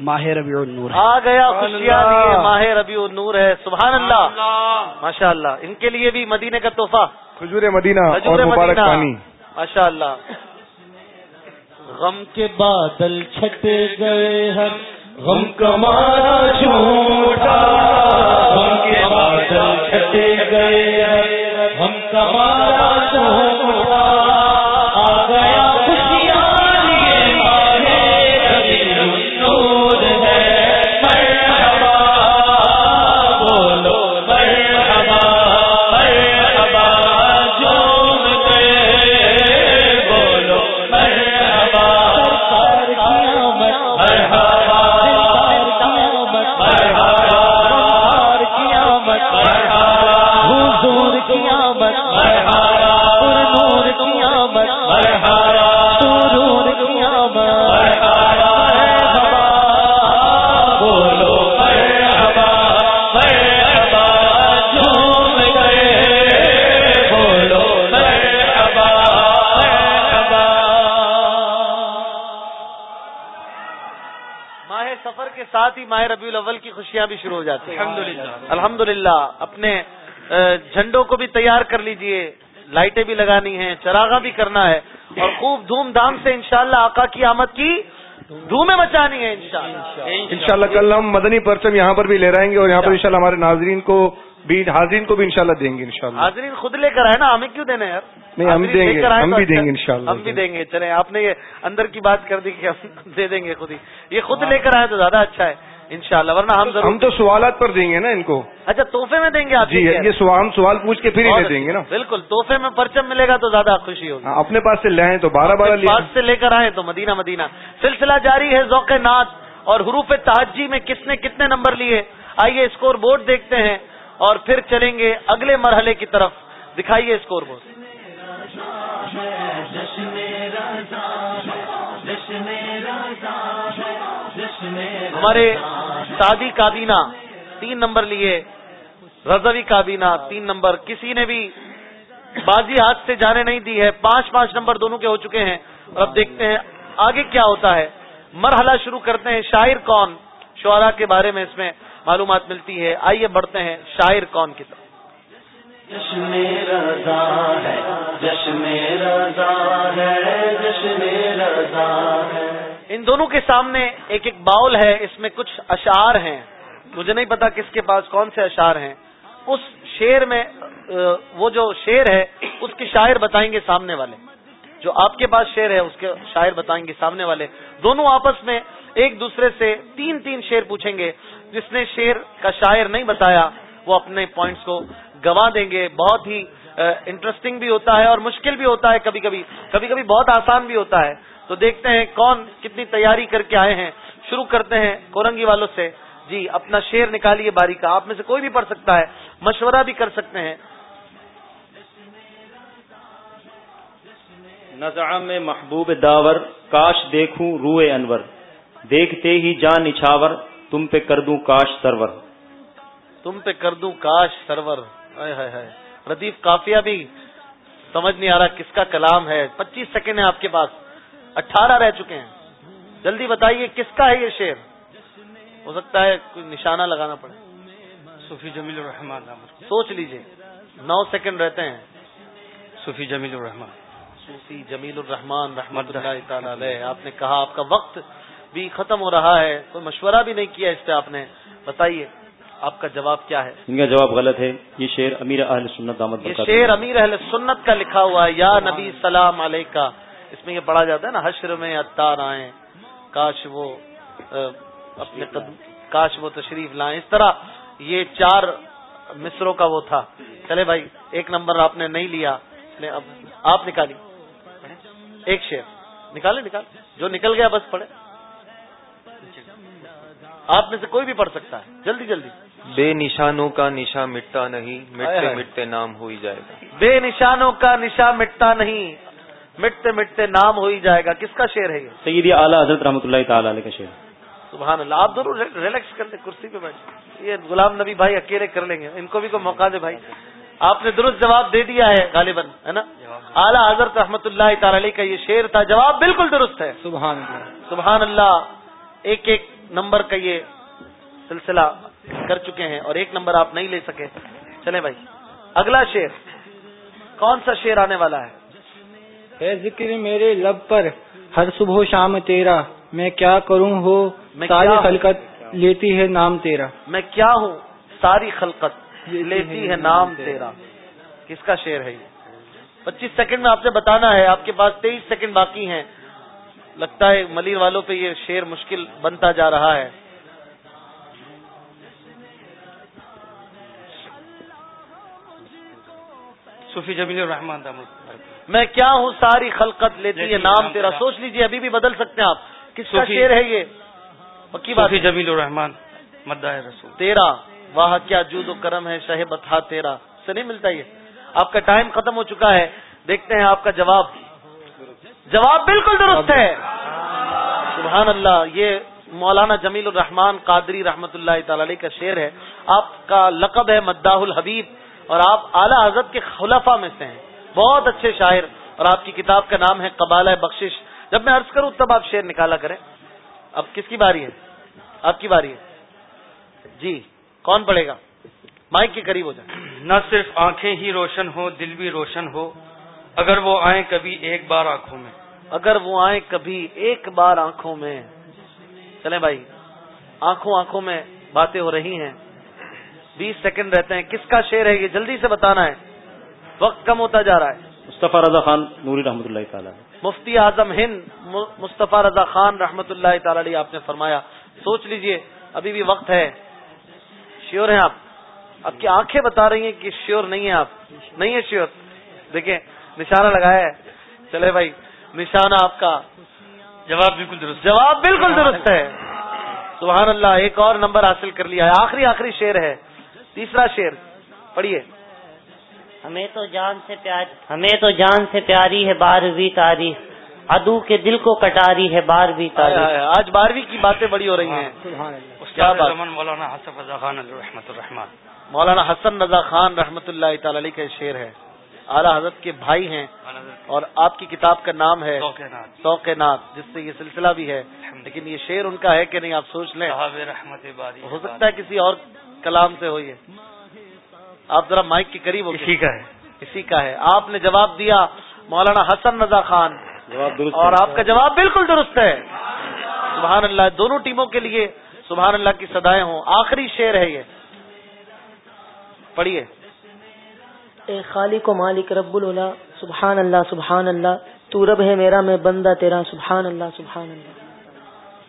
ماہ ربیع النور۔ آ گیا خوشیاں لیے ماہ ربیع النور ہے۔ سبحان اللہ۔ ماشاء اللہ ان کے لیے بھی مدینے کا تحفہ۔ کھجور مدینہ اور مبارک پانی۔ ماشاء اللہ غم کے بادل چھٹ گئے ہر غم کا مارا جھوٹا گئے۔ ہر غم قیامت مرحبا پر نور سفر کے ساتھ ہی ماہ ربیع الاول کی خوشیاں بھی شروع ہو جاتی ہیں۔ الحمدللہ۔ الحمدللہ اپنے جھنڈوں کو بھی تیار کر لیجیے لائٹیں بھی لگانی ہیں چراغا بھی کرنا ہے اور خوب دھوم دھام سے انشاءاللہ آقا کی آمد کی دھومیں مچانی ہے انشاءاللہ۔ انشاءاللہ کل ہم مدنی پرچم یہاں پر بھی لے رہے گے اور یہاں پر انشاءاللہ ہمارے ناظرین کو بھی حاضرین کو بھی انشاءاللہ دیں گے انشاءاللہ۔ حاضرین خود لے کر آئے نا ہمیں کیوں دینا یار؟ نہیں ہم دیں گے ہم بھی اچھا۔ دیں گے۔ انشاءاللہ۔ ہم بھی دیں گے چلے آپ نے یہ اندر کی بات کر دی کہ ہم دے دیں گے خود ہی۔ یہ خود لے کر آئے تو زیادہ اچھا ہے۔ انشاءاللہ ورنہ ہم ضرور ہم تو سوالات پر دیں گے نا ان کو۔ اچھا تحفے میں دیں گے آپ جی یہ سوال ہم سوال پوچھ کے پھر ہی؟ دیں گے نا۔ بالکل تحفے میں پرچم ملے گا تو زیادہ خوشی ہوگی۔ ہاں، اپنے پاس سے لے آئیں تو بارہ بارہ پاس سے لے کر آئے تو مدینہ مدینہ۔ سلسلہ جاری ہے ذوق نات اور حروف تحجی میں کس نے کتنے نمبر لیے؟ آئیے اسکور بورڈ دیکھتے ہیں اور پھر چلیں گے اگلے مرحلے کی طرف۔ دکھائیے اسکور بورڈ ہمارے سادی کابینہ تین نمبر لیے، رضوی کابینہ تین نمبر، کسی نے بھی بازی ہاتھ سے جانے نہیں دی ہے، پانچ پانچ نمبر دونوں کے ہو چکے ہیں۔ اور اب دیکھتے ہیں آگے کیا ہوتا ہے۔ مرحلہ شروع کرتے ہیں، شاعر کون؟ شعرا کے بارے میں اس میں معلومات ملتی ہے۔ آئیے بڑھتے ہیں، شاعر کون کی طرف۔ ان دونوں کے سامنے ایک ایک باؤل ہے، اس میں کچھ اشعار ہیں۔ مجھے نہیں پتا کس کے پاس کون سے اشعار ہیں۔ اس شیر میں وہ جو شیر ہے، اس کے شاعر بتائیں گے سامنے والے۔ جو آپ کے پاس شیر ہے، اس کے شاعر بتائیں گے سامنے والے۔ دونوں آپس میں ایک دوسرے سے تین تین شیر پوچھیں گے۔ جس نے شیر کا شاعر نہیں بتایا، وہ اپنے پوائنٹس کو گوا دیں گے بہت ہی انٹرسٹنگ بھی ہوتا ہے اور مشکل بھی ہوتا ہے کبھی کبھی کبھی کبھی بہت آسان بھی ہوتا ہے۔ تو دیکھتے ہیں کون کتنی تیاری کر کے آئے ہیں۔ شروع کرتے ہیں کورنگی والوں سے۔ جی اپنا شیر نکالیے باری کا آپ میں سے کوئی بھی پڑھ سکتا ہے مشورہ بھی کر سکتے ہیں۔ نظام میں محبوب داور کاش دیکھوں روئے انور۔ دیکھتے ہی جان نچھاور تم پہ کر دوں کاش سرور۔ تم پہ کر دوں کاش سرور۔ ردیف کافیہ بھی۔ سمجھ نہیں آ رہا کس کا کلام ہے۔ پچیس سیکنڈ ہے آپ کے پاس۔ اٹھارہ رہ چکے ہیں۔ جلدی بتائیے کس کا ہے یہ شیر ہو سکتا ہے کوئی نشانہ لگانا پڑے۔ صوفی جمیل الرحمان سوچ لیجیے۔ نو سیکنڈ رہتے ہیں۔ صوفی جمیل الرحمان صوفی جمیل الرحمان رحمت اللہ تعالی علیہ۔ آپ نے کہا آپ کا وقت بھی ختم ہو رہا ہے۔ کوئی مشورہ بھی نہیں کیا اس پہ آپ نے۔ بتائیے۔ آپ کا جواب کیا ہے؟ ان کا جواب غلط ہے۔ یہ شیر امیر اہل سنت دامت یہ شیر امیر اہل سنت کا لکھا ہوا ہے۔ یا نبی سلام علیکہ۔ اس میں یہ پڑھا جاتا ہے نا حشر میں اتار آئیں کاش وہ اپنے قدم کاش وہ تشریف لائیں۔ اس طرح یہ چار مصروں کا وہ تھا۔ چلے بھائی ایک نمبر آپ نے نہیں لیا۔ اب آپ نکالی۔ ایک شیر نکالے نکال جو نکل گیا بس پڑھے۔ آپ میں سے کوئی بھی پڑھ سکتا ہے۔ جلدی جلدی۔ بے نشانوں کا نشا مٹتا نہیں مٹتے مٹتے نام ہو ہی جائے گا۔ بے نشانوں کا نشا مٹتا نہیں مٹتے مٹتے نام ہو ہی جائے گا۔ کس کا شعر ہے یہ؟ سیدی اعلیٰ حضرت رحمۃ اللہ تعالی علیہ کا شعر۔ سبحان اللہ آپ ضرور ریلیکس کر لیں کرسی پہ بیٹھ یہ غلام نبی بھائی اکیلے کر لیں گے ان کو بھی کوئی موقع دے بھائی۔ آپ نے درست جواب دے دیا ہے غالباً ہے نا؟ اعلیٰ حضرت رحمۃ اللہ تعالی علیہ کا یہ شعر تھا۔ جواب بالکل درست ہے۔ سبحان اللہ۔ سبحان اللہ ایک ایک نمبر کا یہ سلسلہ کر چکے ہیں اور ایک نمبر آپ نہیں لے سکے۔ چلے بھائی۔ اگلا شعر۔ کون سا شعر آنے والا ہے؟ ہے ذکر میرے لب پر ہر صبح و شام تیرا۔ میں کیا کروں ہو؟ میں ساری؟ خلقت لیتی ہے نام تیرا۔ میں کیا ہوں؟ ساری خلقت لیتی ہے نام تیرا۔ کس کا شعر ہے یہ؟ پچیس سیکنڈ میں آپ سے بتانا ہے آپ کے پاس تیئیس سیکنڈ باقی ہیں۔ لگتا ہے ملیر والوں پہ یہ شعر مشکل بنتا جا رہا ہے۔ صوفی جمیل الرحمان میں کیا ہوں ساری خلقت لیتی ہے نام تیرا سوچ لیجیے ابھی بھی بدل سکتے ہیں آپ۔ کس کا شعر ہے یہ؟ پکی بات جمیل الرحمان مداح رسول۔ تیرا واہ کیا جود و کرم ہے شہ بتھا تیرا۔ سے نہیں ملتا یہ۔ آپ کا ٹائم ختم ہو چکا ہے۔ دیکھتے ہیں آپ کا جواب۔ جواب بالکل درست ہے۔ سبحان اللہ یہ مولانا جمیل الرحمان قادری رحمت اللہ تعالی علیہ کا شعر ہے۔ آپ کا لقب ہے مداح الحبیب۔ اور آپ اعلی حضرت کے خلفا میں سے ہیں۔ بہت اچھے شاعر اور آپ کی کتاب کا نام ہے قبالہ بخشش۔ جب میں عرض کروں تب آپ شعر نکالا کریں۔ اب کس کی باری ہے؟ آپ کی باری ہے۔ جی کون پڑھے گا؟ مائک کے قریب ہو جائے نہ صرف آنکھیں ہی روشن ہو دل بھی روشن ہو۔ اگر وہ آئیں کبھی ایک بار آنکھوں میں۔ اگر وہ آئیں کبھی ایک بار آنکھوں میں۔ چلیں بھائی آنکھوں آنکھوں میں باتیں ہو رہی ہیں۔ بیس سیکنڈ رہتے ہیں کس کا شعر ہے یہ جلدی سے بتانا ہے۔ وقت کم ہوتا جا رہا ہے۔ مصطفیٰ رضا خان نوری رحمۃ اللہ تعالیٰ۔ مفتی اعظم ہند مصطفیٰ رضا خان رحمۃ اللہ تعالی علیہ آپ نے فرمایا۔ سوچ لیجیے ابھی بھی وقت ہے۔ شیور ہیں آپ۔ آپ کی آنکھیں بتا رہی ہیں کہ شیور نہیں ہے آپ۔ نہیں ہے شیور۔ دیکھیں نشانہ لگایا ہے۔ چلے بھائی نشانہ آپ کا۔ جواب بالکل درست جواب بالکل درست ہے۔ سبحان اللہ ایک اور نمبر حاصل کر لیا ہے۔ آخری آخری شیر ہے۔ تیسرا شیر پڑھیے۔ ہمیں تو جان سے پیار ہمیں تو جان سے پیاری ہے بارہویں تاریخ۔ ادو کے دل کو کٹاری ہے بارہویں تاریخ۔ آج بارہویں کی باتیں بڑی ہو رہی ہیں۔ کیا بات مولانا حسف رضا خان رحمۃ الرحمان مولانا حسن رضا خان رحمۃ اللہ تعالی علیہ کا شعر ہے۔ اعلیٰ حضرت کے بھائی ہیں اور آپ کی کتاب کا نام ہے توق نات جس سے یہ سلسلہ بھی ہے۔ لیکن یہ شعر ان کا ہے کہ نہیں آپ سوچ لیں۔ رحمت ہو سکتا ہے کسی اور کلام سے ہوئی آپ ذرا مائک کے قریب ہو اسی کا ہے۔ اسی کا ہے۔ آپ نے جواب دیا مولانا حسن رضا خان۔ جواب درست اور آپ کا جواب بالکل درست ہے۔ سبحان اللہ دونوں ٹیموں کے لیے سبحان اللہ کی سدائے ہوں۔ آخری شعر ہے یہ۔ پڑھیے۔ اے خالق و مالک رب العلا سبحان اللہ سبحان اللہ۔ تو رب ہے میرا میں بندہ تیرا سبحان اللہ سبحان اللہ۔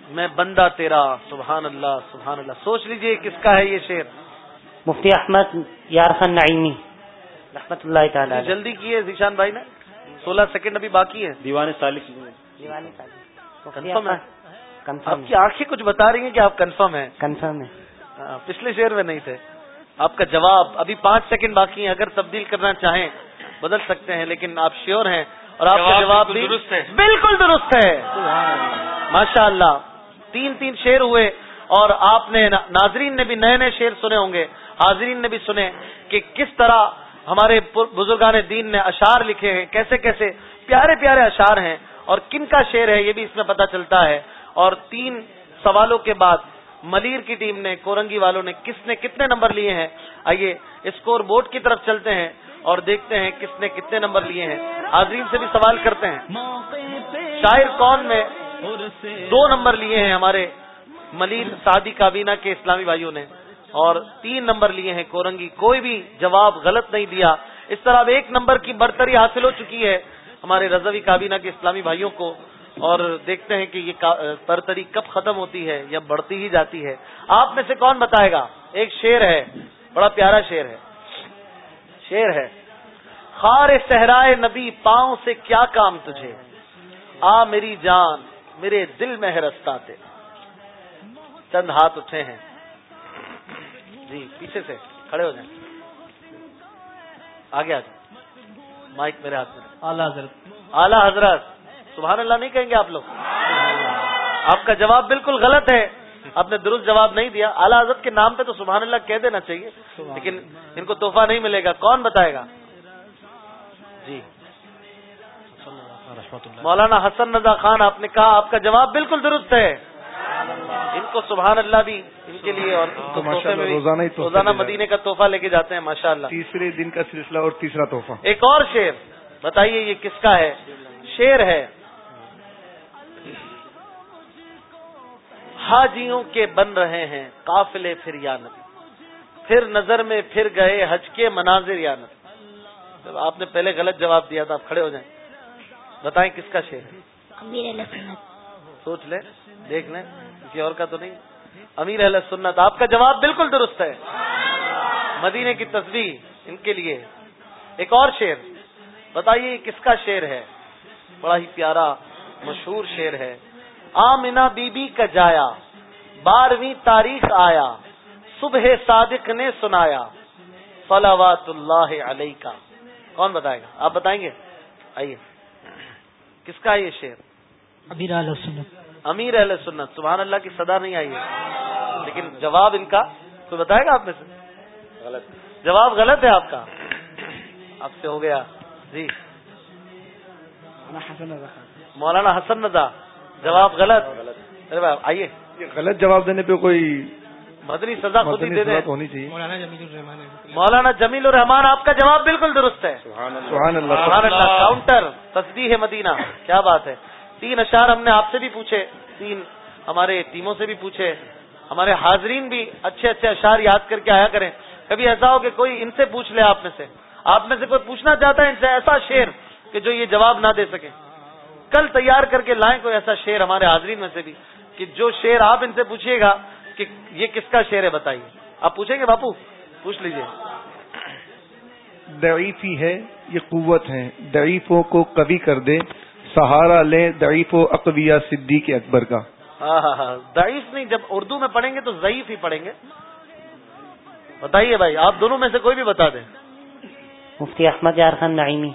میں بندہ تیرا سبحان اللہ سبحان اللہ۔ سوچ لیجیے کس کا ہے یہ شعر؟ مفتی احمد یارخان نعیمی رحمت اللہ تعالی علیہ۔ جلدی کیے ذیشان بھائی نے۔ سولہ سیکنڈ ابھی باقی ہے دیوان سالک کنفرم ہے؟ کنفرم آپ کی آنکھیں کچھ بتا رہی ہیں کہ آپ کنفرم ہیں؟ کنفرم ہے۔ پچھلے شعر میں نہیں تھے۔ آپ کا جواب ابھی پانچ سیکنڈ باقی ہیں۔ اگر تبدیل کرنا چاہیں بدل سکتے ہیں لیکن آپ شیور ہیں۔ اور آپ کا جواب بھی درست ہے۔ بالکل درست ہے۔ ماشاء اللہ تین تین شعر ہوئے اور آپ نے ناظرین نے بھی نئے نئے شعر سنے ہوں گے۔ حاضرین نے بھی سنے کہ کس طرح ہمارے بزرگان دین نے اشعار لکھے ہیں، کیسے کیسے؟ پیارے پیارے اشعار ہیں اور کن کا شعر ہے یہ بھی اس میں پتا چلتا ہے۔ اور تین سوالوں کے بعد ملیر کی ٹیم نے، کورنگی والوں نے کس نے کتنے نمبر لیے ہیں؟ آئیے اسکور بورڈ کی طرف چلتے ہیں اور دیکھتے ہیں کس نے کتنے نمبر لیے ہیں۔ حاضرین سے بھی سوال کرتے ہیں۔ شاعر کون میں؟ دو نمبر لیے ہیں ہمارے ملیر سعدی کابینہ کے اسلامی بھائیوں نے اور تین نمبر لیے ہیں کورنگی، کوئی بھی جواب غلط نہیں دیا۔ اس طرح اب ایک نمبر کی برتری حاصل ہو چکی ہے ہمارے رضوی کابینہ کے اسلامی بھائیوں کو۔ اور دیکھتے ہیں کہ یہ برتری کب ختم ہوتی ہے یا بڑھتی ہی جاتی ہے۔ آپ میں سے کون بتائے گا؟ ایک شیر ہے، بڑا پیارا شیر ہے۔ شیر ہے۔ خار صحرائے نبی، پاؤں سے کیا کام تجھے؟ آ میری جان میرے دل میں ہے رستہ تیرا چند ہاتھ اٹھے ہیں۔ جی پیچھے سے کھڑے ہو جائیں۔ آگے آ جائیں۔ مائک میرے ہاتھ میں۔ اعلیٰ حضرت۔ اعلیٰ حضرت سبحان اللہ نہیں کہیں گے آپ لوگ؟ آپ کا جواب بالکل غلط ہے۔ آپ نے درست جواب نہیں دیا۔ اعلیٰ حضرت کے نام پہ تو سبحان اللہ کہہ دینا چاہیے۔ لیکن ان کو تحفہ نہیں ملے گا۔ کون بتائے گا؟ جی۔ مولانا حسن رضا خان آپ نے کہا آپ کا جواب بالکل درست ہے۔ ان کو سبحان اللہ بھی ان کے لیے اور روزانہ روزانہ۔ مدینے کا تحفہ لے کے جاتے ہیں ماشاء اللہ تیسرے دن کا سلسلہ اور تیسرا تحفہ۔ ایک اور شیر بتائیے یہ کس کا ہے؟ شیر ہے حاجیوں کے بن رہے ہیں قافلے پھر یا نبی۔ پھر نظر میں پھر گئے حج کے مناظر یا نبی۔ آپ نے پہلے غلط جواب دیا تھا آپ کھڑے ہو جائیں۔ بتائیں کس کا شیر ہے؟ سوچ لیں دیکھ لیں کسی اور کا تو نہیں۔ امیر اہل سنت آپ کا جواب بالکل درست ہے۔ مدینے کی تصویر ان کے لیے۔ ایک اور شیر بتائیے کس کا شیر ہے؟ بڑا ہی پیارا مشہور شیر ہے۔ آمنا بی بی کا جایا بارہویں تاریخ آیا صبح صادق نے سنایا فلاوات اللہ علیہ کا کون بتائے گا؟ آپ بتائیں گے؟ آئیے۔ کس کا یہ شیر ابھی اعلیٰ سنت۔ امیر اہل سنت۔ سبحان اللہ کی صدا نہیں آئی ہے۔ لیکن جواب ان کا کوئی بتائے گا آپ میں سے؟ غلط۔ جواب غلط ہے آپ کا۔ آپ سے ہو گیا۔ جی۔ مولانا حسن رضا جواب غلط۔ ارے بھائی آئیے۔ غلط جواب دینے پہ کوئی مدنی سزا خود ہی دے دیں۔ ہونی چاہیے۔ مولانا جمیل الرحمان آپ کا جواب بالکل درست ہے۔ سبحان سبحان اللہ۔ اللہ۔ کاؤنٹر تصدیح مدینہ۔ کیا بات ہے۔ تین اشار ہم نے آپ سے بھی پوچھے تین ہمارے ٹیموں سے بھی پوچھے۔ ہمارے حاضرین بھی اچھے اچھے اشار یاد کر کے آیا کریں۔ کبھی ایسا ہو کہ کوئی ان سے پوچھ لے آپ میں سے۔ آپ میں سے کوئی پوچھنا چاہتا ہے ان سے ایسا شیر کہ جو یہ جواب نہ دے سکے۔ کل تیار کر کے لائیں کوئی ایسا شیر ہمارے حاضرین میں سے بھی کہ جو شیر آپ ان سے پوچھیے گا کہ یہ کس کا شیر ہے بتائیے۔ آپ پوچھیں گے باپو؟ پوچھ لیجیے ضعیفی ہے یہ قوت ہے۔ ضعیفوں کو کبھی کر دے۔ سہارا لیں ضعیف و اقویہ صدیق اکبر کا۔ ہاں ہاں ہاں۔ ضعیف نہیں جب اردو میں پڑھیں گے تو ضعیف ہی پڑھیں گے۔ بتائیے بھائی آپ دونوں میں سے کوئی بھی بتا دیں۔ مفتی احمد یار خان نعیمی۔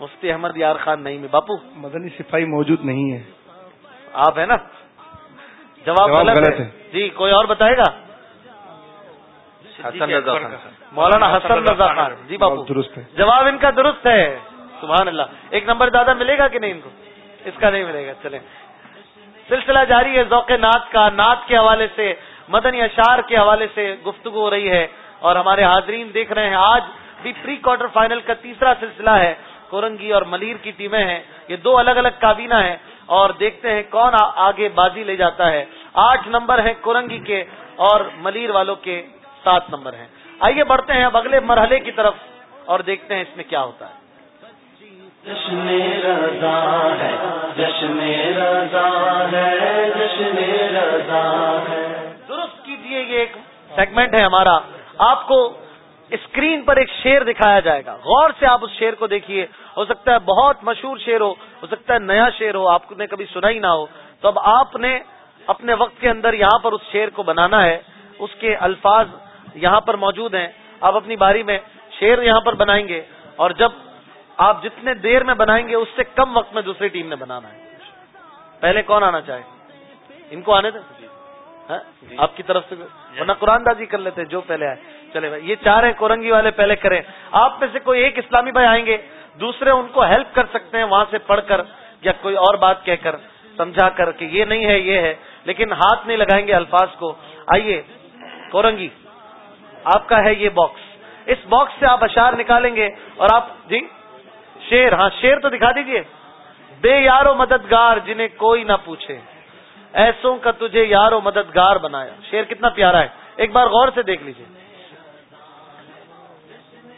مفتی احمد یار خان نہیں میں باپو؟ مدنی صفائی موجود نہیں ہے۔ آپ ہے نا؟ جواب غلط, ہے۔ جی کوئی اور بتائے گا؟ حسن رضا خان۔ مولانا حسن رضا خان۔ جی جواب درست ہے۔ جواب ان کا درست ہے۔ سبحان اللہ۔ ایک نمبر زیادہ ملے گا کہ نہیں ان کو؟ اس کا نہیں ملے گا۔ چلیں۔ سلسلہ جاری ہے ذوق نعت کا۔ نعت کے حوالے سے مدنی اشار کے حوالے سے گفتگو ہو رہی ہے اور ہمارے حاضرین دیکھ رہے ہیں۔ آج بھی پری کوارٹر فائنل کا تیسرا سلسلہ ہے۔ کورنگی اور ملیر کی ٹیمیں ہیں۔ یہ دو الگ الگ کابینہ ہیں۔ اور دیکھتے ہیں کون آگے بازی لے جاتا ہے۔ آٹھ نمبر ہیں کورنگی کے اور ملیر والوں کے سات نمبر ہیں۔ آئیے بڑھتے ہیں اب اگلے مرحلے کی طرف اور دیکھتے ہیں اس میں کیا ہوتا ہے۔ جشن رضا ہے جشن رضا ہے جشن رضا ہے۔ درست کیجیے یہ ایک سیگمنٹ ہے ہمارا۔ آپ کو اسکرین پر ایک شیر دکھایا جائے گا۔ غور سے آپ اس شیر کو دیکھیے۔ ہو سکتا ہے بہت مشہور شیر ہو ہو سکتا ہے نیا شیر ہو، آپ نے کبھی سنا ہی نہ ہو۔ تو اب آپ نے اپنے وقت کے اندر یہاں پر اس شیر کو بنانا ہے۔ اس کے الفاظ یہاں پر موجود ہیں۔ آپ اپنی باری میں شیر یہاں پر بنائیں گے۔ اور جب آپ جتنے دیر میں بنائیں گے، اس سے کم وقت میں دوسری ٹیم نے بنانا ہے۔ پہلے کون آنا چاہے؟ ان کو آنے دیں۔ آپ کی طرف سے ورنہ قرآن دازی کر لیتے جو پہلے آئے۔ چلے بھائی یہ چار ہیں کورنگی والے پہلے کریں۔ آپ میں سے کوئی ایک اسلامی بھائی آئیں گے دوسرے ان کو ہیلپ کر سکتے ہیں وہاں سے پڑھ کر یا کوئی اور بات کہہ کر سمجھا کر کہ یہ نہیں ہے یہ ہے۔ لیکن ہاتھ نہیں لگائیں گے الفاظ کو۔ آئیے کورنگی آپ کا ہے یہ باکس اس باکس سے آپ اشار نکالیں گے اور آپ جی شیر ہاں شیر تو دکھا دیجیے۔ بے یارو مددگار جنہیں کوئی نہ پوچھے۔ ایسوں کا تجھے یار و مددگار بنایا۔ شیر کتنا پیارا ہے۔ ایک بار غور سے دیکھ لیجیے۔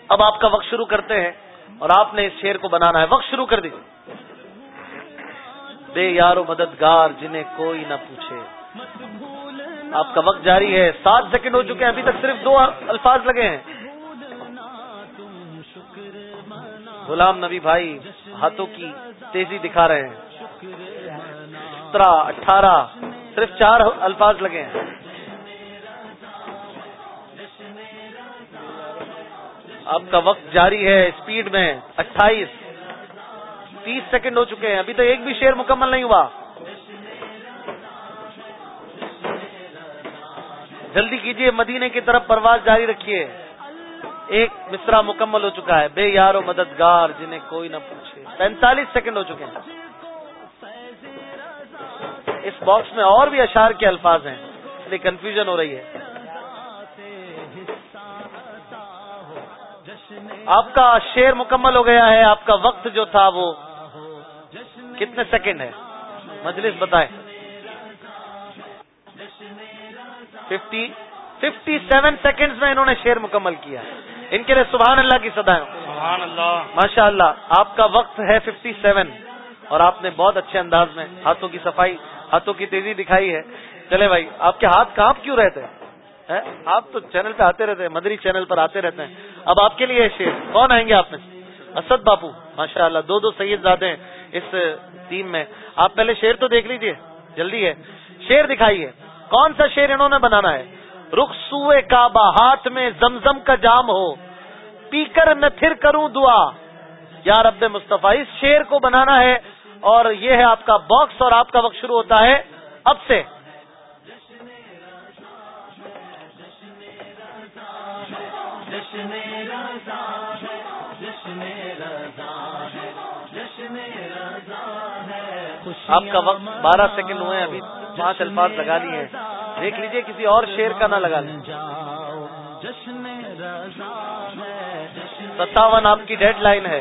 اب آپ کا وقت شروع کرتے ہیں اور آپ نے اس شیر کو بنانا ہے۔ وقت شروع کر دیجیے بے یار و مددگار جنہیں کوئی نہ پوچھے۔ آپ کا وقت جاری ہے۔ سات سیکنڈ ہو چکے ہیں۔ ابھی تک صرف دو الفاظ لگے ہیں۔ غلام نبی بھائی ہاتھوں کی تیزی دکھا رہے ہیں۔ سترہ، اٹھارہ، صرف چار الفاظ لگے ہیں۔ آپ کا وقت جاری ہے اسپیڈ میں، اٹھائیس۔ تیس سیکنڈ ہو چکے ہیں۔ ابھی تو ایک بھی شیر مکمل نہیں ہوا۔ جلدی کیجیے مدینے کی طرف پرواز جاری رکھیے۔ ایک مصرا مکمل ہو چکا ہے۔ بے یار و مددگار جنہیں کوئی نہ پوچھے۔ پینتالیس سیکنڈ ہو چکے ہیں۔ اس باکس میں اور بھی اشار کے الفاظ ہیں۔ اس لیے کنفیوژن ہو رہی ہے۔ آپ کا شیر مکمل ہو گیا ہے۔ آپ کا وقت جو تھا وہ کتنے سیکنڈ ہے؟ مجلس بتائیں۔ ففٹی ففٹی سیون سیکنڈ میں انہوں نے شیر مکمل کیا۔ ان کے لیے سبحان اللہ کی سدائیں سبحان اللہ۔ ماشاء اللہ آپ کا وقت ہے ففٹی سیون اور آپ نے بہت اچھے انداز میں ہاتھوں کی صفائی ہاتھوں کی تیزی دکھائی ہے۔ چلے بھائی، آپ کے ہاتھ کہاں کیوں رہتے ہیں؟ آپ تو چینل پہ آتے رہتے ہیں، مدری چینل پر آتے رہتے ہیں۔ اب آپ کے لیے شیر کون آئیں گے آپ میں اسد باپو ماشاء اللہ دو دو سید زادے ہیں اس ٹیم میں۔ آپ پہلے شیر تو دیکھ لیجیے، جلدی ہے۔ شیر دکھائیے کون سا شیر انہوں نے بنانا ہے؟ رخ سوئے کعبہ، ہاتھ میں زمزم کا جام ہو۔ پی کر میں پھر کروں دعا۔ یا رب مصطفیٰ، اس شیر کو بنانا ہے اور یہ ہے آپ کا باکس اور آپ کا وقت شروع ہوتا ہے اب سے۔ آپ کا وقت بارہ سیکنڈ ہوئے ہیں ابھی۔ پانچ الفاظ لگا لیے ہیں۔ دیکھ لیجیے کسی اور شیر کا نہ لگا لیں۔ ستاون آپ کی ڈیڈ لائن ہے۔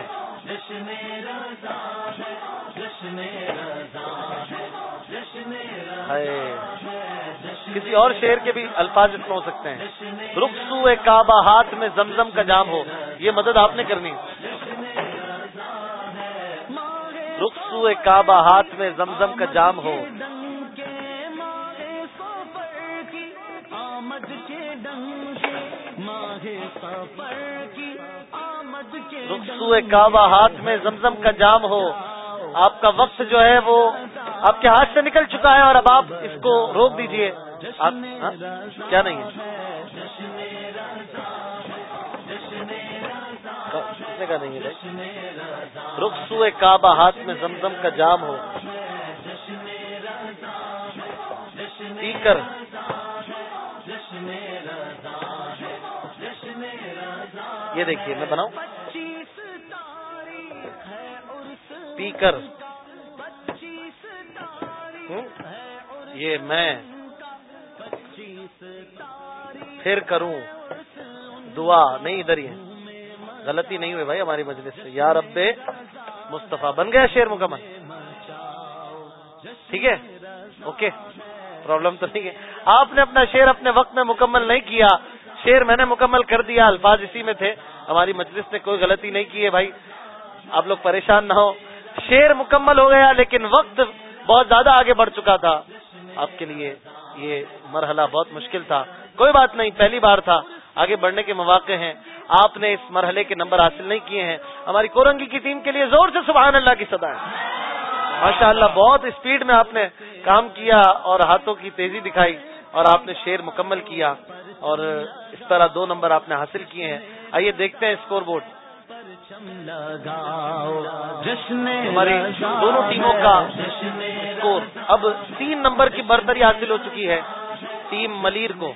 کسی اور شیر کے بھی الفاظ اس میں ہو سکتے ہیں۔ رخصو کعبہ ہاتھ میں زمزم کا جام ہو۔ یہ مدد آپ نے کرنی۔ رخصو کعبہ ہاتھ میں زمزم کا جام ہو۔ رخصو کعبہ ہاتھ میں زمزم کا جام ہو۔ آپ کا وقت جو ہے وہ آپ کے ہاتھ سے نکل چکا ہے اور اب آپ اس کو روک دیجیے۔ ہاں؟ کیا نہیں ہے؟ کا نہیں ہے رخ سوئے کعبہ ہاتھ میں زمزم کا جام ہو۔ کر یہ دیکھیے، میں بناؤں۔ پی کر۔ یہ میں پھر کروں۔ دعا نہیں ادھر ہی ہے۔ غلطی نہیں ہوئی بھائی ہماری مجلس سے۔ یا رب مصطفیٰ بن گیا شیر مکمل۔ ٹھیک ہے؟ اوکے۔ پرابلم تو نہیں ہے۔ آپ نے اپنا شیر اپنے وقت میں مکمل نہیں کیا۔ شیر میں نے مکمل کر دیا، الفاظ اسی میں تھے۔ ہماری مجلس نے کوئی غلطی نہیں کی ہے بھائی۔ آپ لوگ پریشان نہ ہو شیر مکمل ہو گیا، لیکن وقت بہت زیادہ آگے بڑھ چکا تھا۔ آپ کے لیے یہ مرحلہ بہت مشکل تھا۔ کوئی بات نہیں، پہلی بار تھا۔ آگے بڑھنے کے مواقع ہیں۔ آپ نے اس مرحلے کے نمبر حاصل نہیں کیے ہیں۔ ہماری کورنگی کی ٹیم کے لیے زور سے سبحان اللہ کی سدا ہے۔ ماشاء اللہ بہت اسپیڈ میں آپ نے کام کیا اور ہاتھوں کی تیزی دکھائی اور آپ نے شیر مکمل کیا اور اس طرح دو نمبر آپ نے حاصل کیے ہیں۔ آئیے دیکھتے ہیں اسکور بورڈ ہماری دونوں ٹیموں کا اسکور اب تین نمبر کی برتری حاصل ہو چکی ہے۔ ٹیم ملیر کو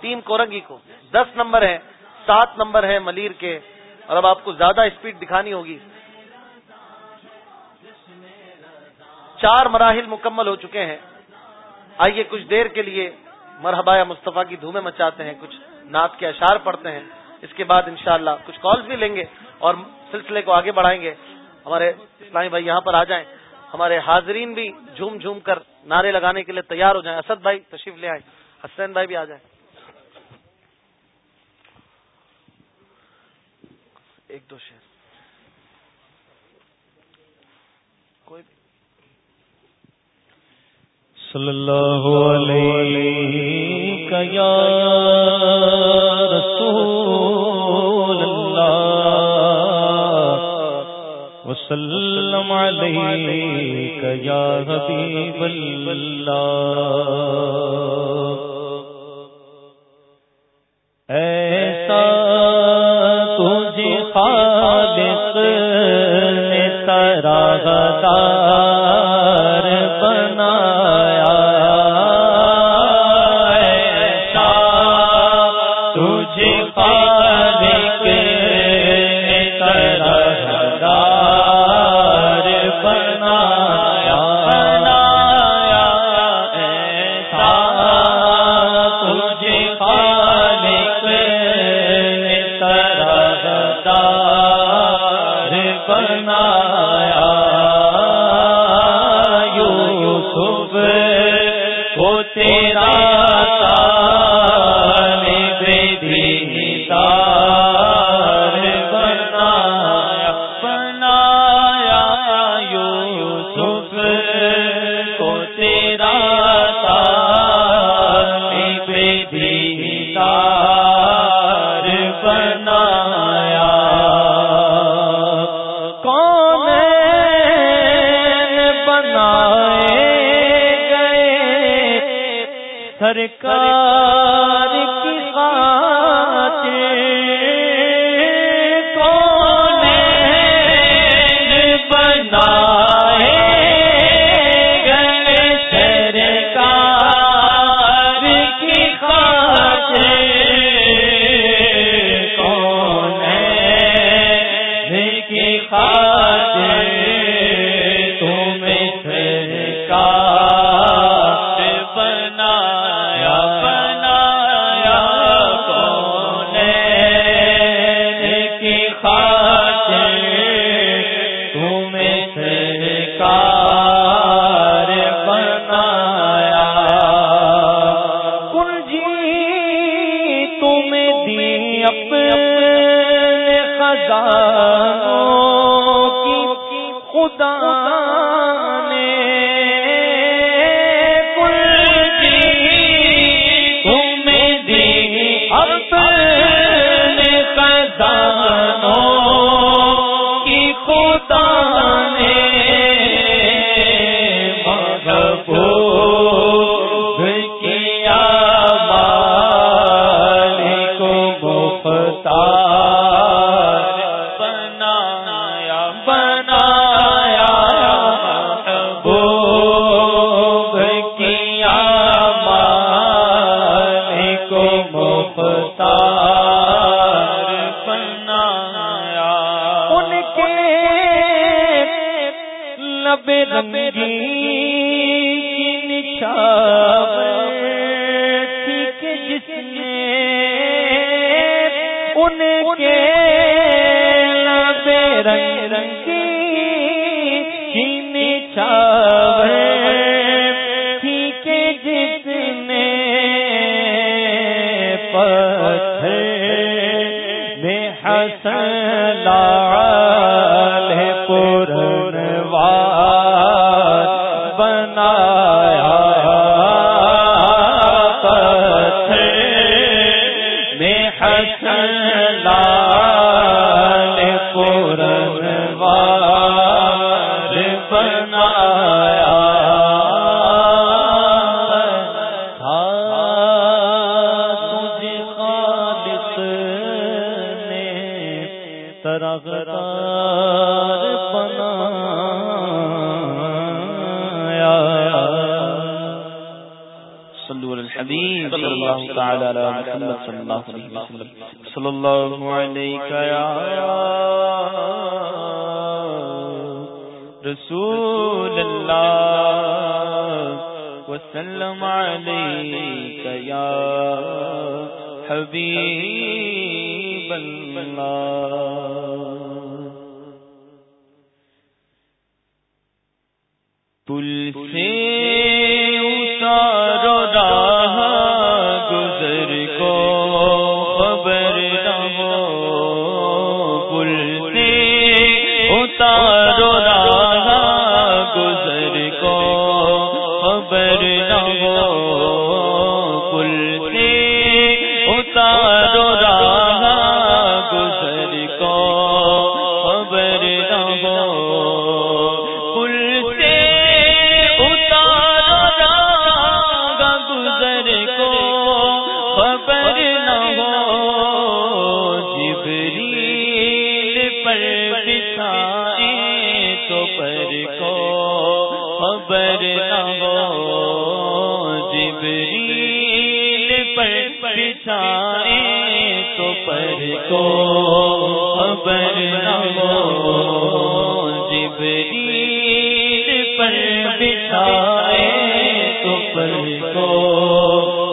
ٹیم کورنگی کو۔ دس نمبر ہے سات نمبر ہے ملیر کے۔ اور اب آپ کو زیادہ اسپیڈ دکھانی ہوگی۔ چار مراحل مکمل ہو چکے ہیں۔ آئیے کچھ دیر کے لیے مرحبا یا مصطفیٰ کی دھومیں مچاتے ہیں کچھ نعت کے اشار پڑھتے ہیں۔ اس کے بعد انشاءاللہ کچھ کالز بھی لیں گے اور سلسلے کو آگے بڑھائیں گے۔ ہمارے اسلامی بھائی یہاں پر آ جائیں۔ ہمارے حاضرین بھی جھوم جھوم کر نعرے لگانے کے لیے تیار ہو جائیں۔ اسد بھائی تشریف لے آئیں۔ حسین بھائی بھی آ جائیں۔ ایک دو شیر۔ کوئی بھی۔ صلی اللہ علیہ وسلم علیہ یا حبیب اللہ ایسا تجھے خالق نے ترا تراغدار بنائے گئے سرکار کی خاطر کون بنا الحبیب صلی اللہ تعالی علی محمد صلی اللہ علیہ وسلم. صلی اللہ علیک یا رسول اللہ وسلم علیک یا حبیب اللہ پل سے پر کو، خبر نہ ہو، جبریل پر بچھائے تو پر کو، خبر نہ ہو، جبریل پر بچھائے تو پر کو،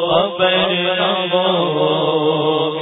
خبر نہ ہو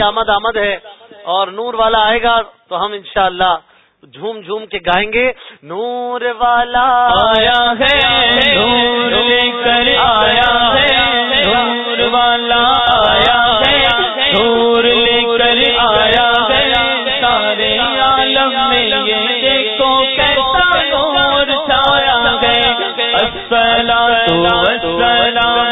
کی آمد آمد ہے اور نور والا آئے گا تو ہم انشاءاللہ جھوم جھوم کے گائیں گے۔ نور والا آیا ہے نور لے کر آیا ہے نور والا آیا ہے نور لے کر آیا ہے۔ سارے عالم میں یہ دیکھو کیسا نور چھایا ہے۔ السلام تو السلام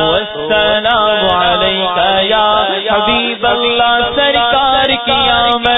والسلام علیکہ یا حبیب اللہ سرکار کی آمد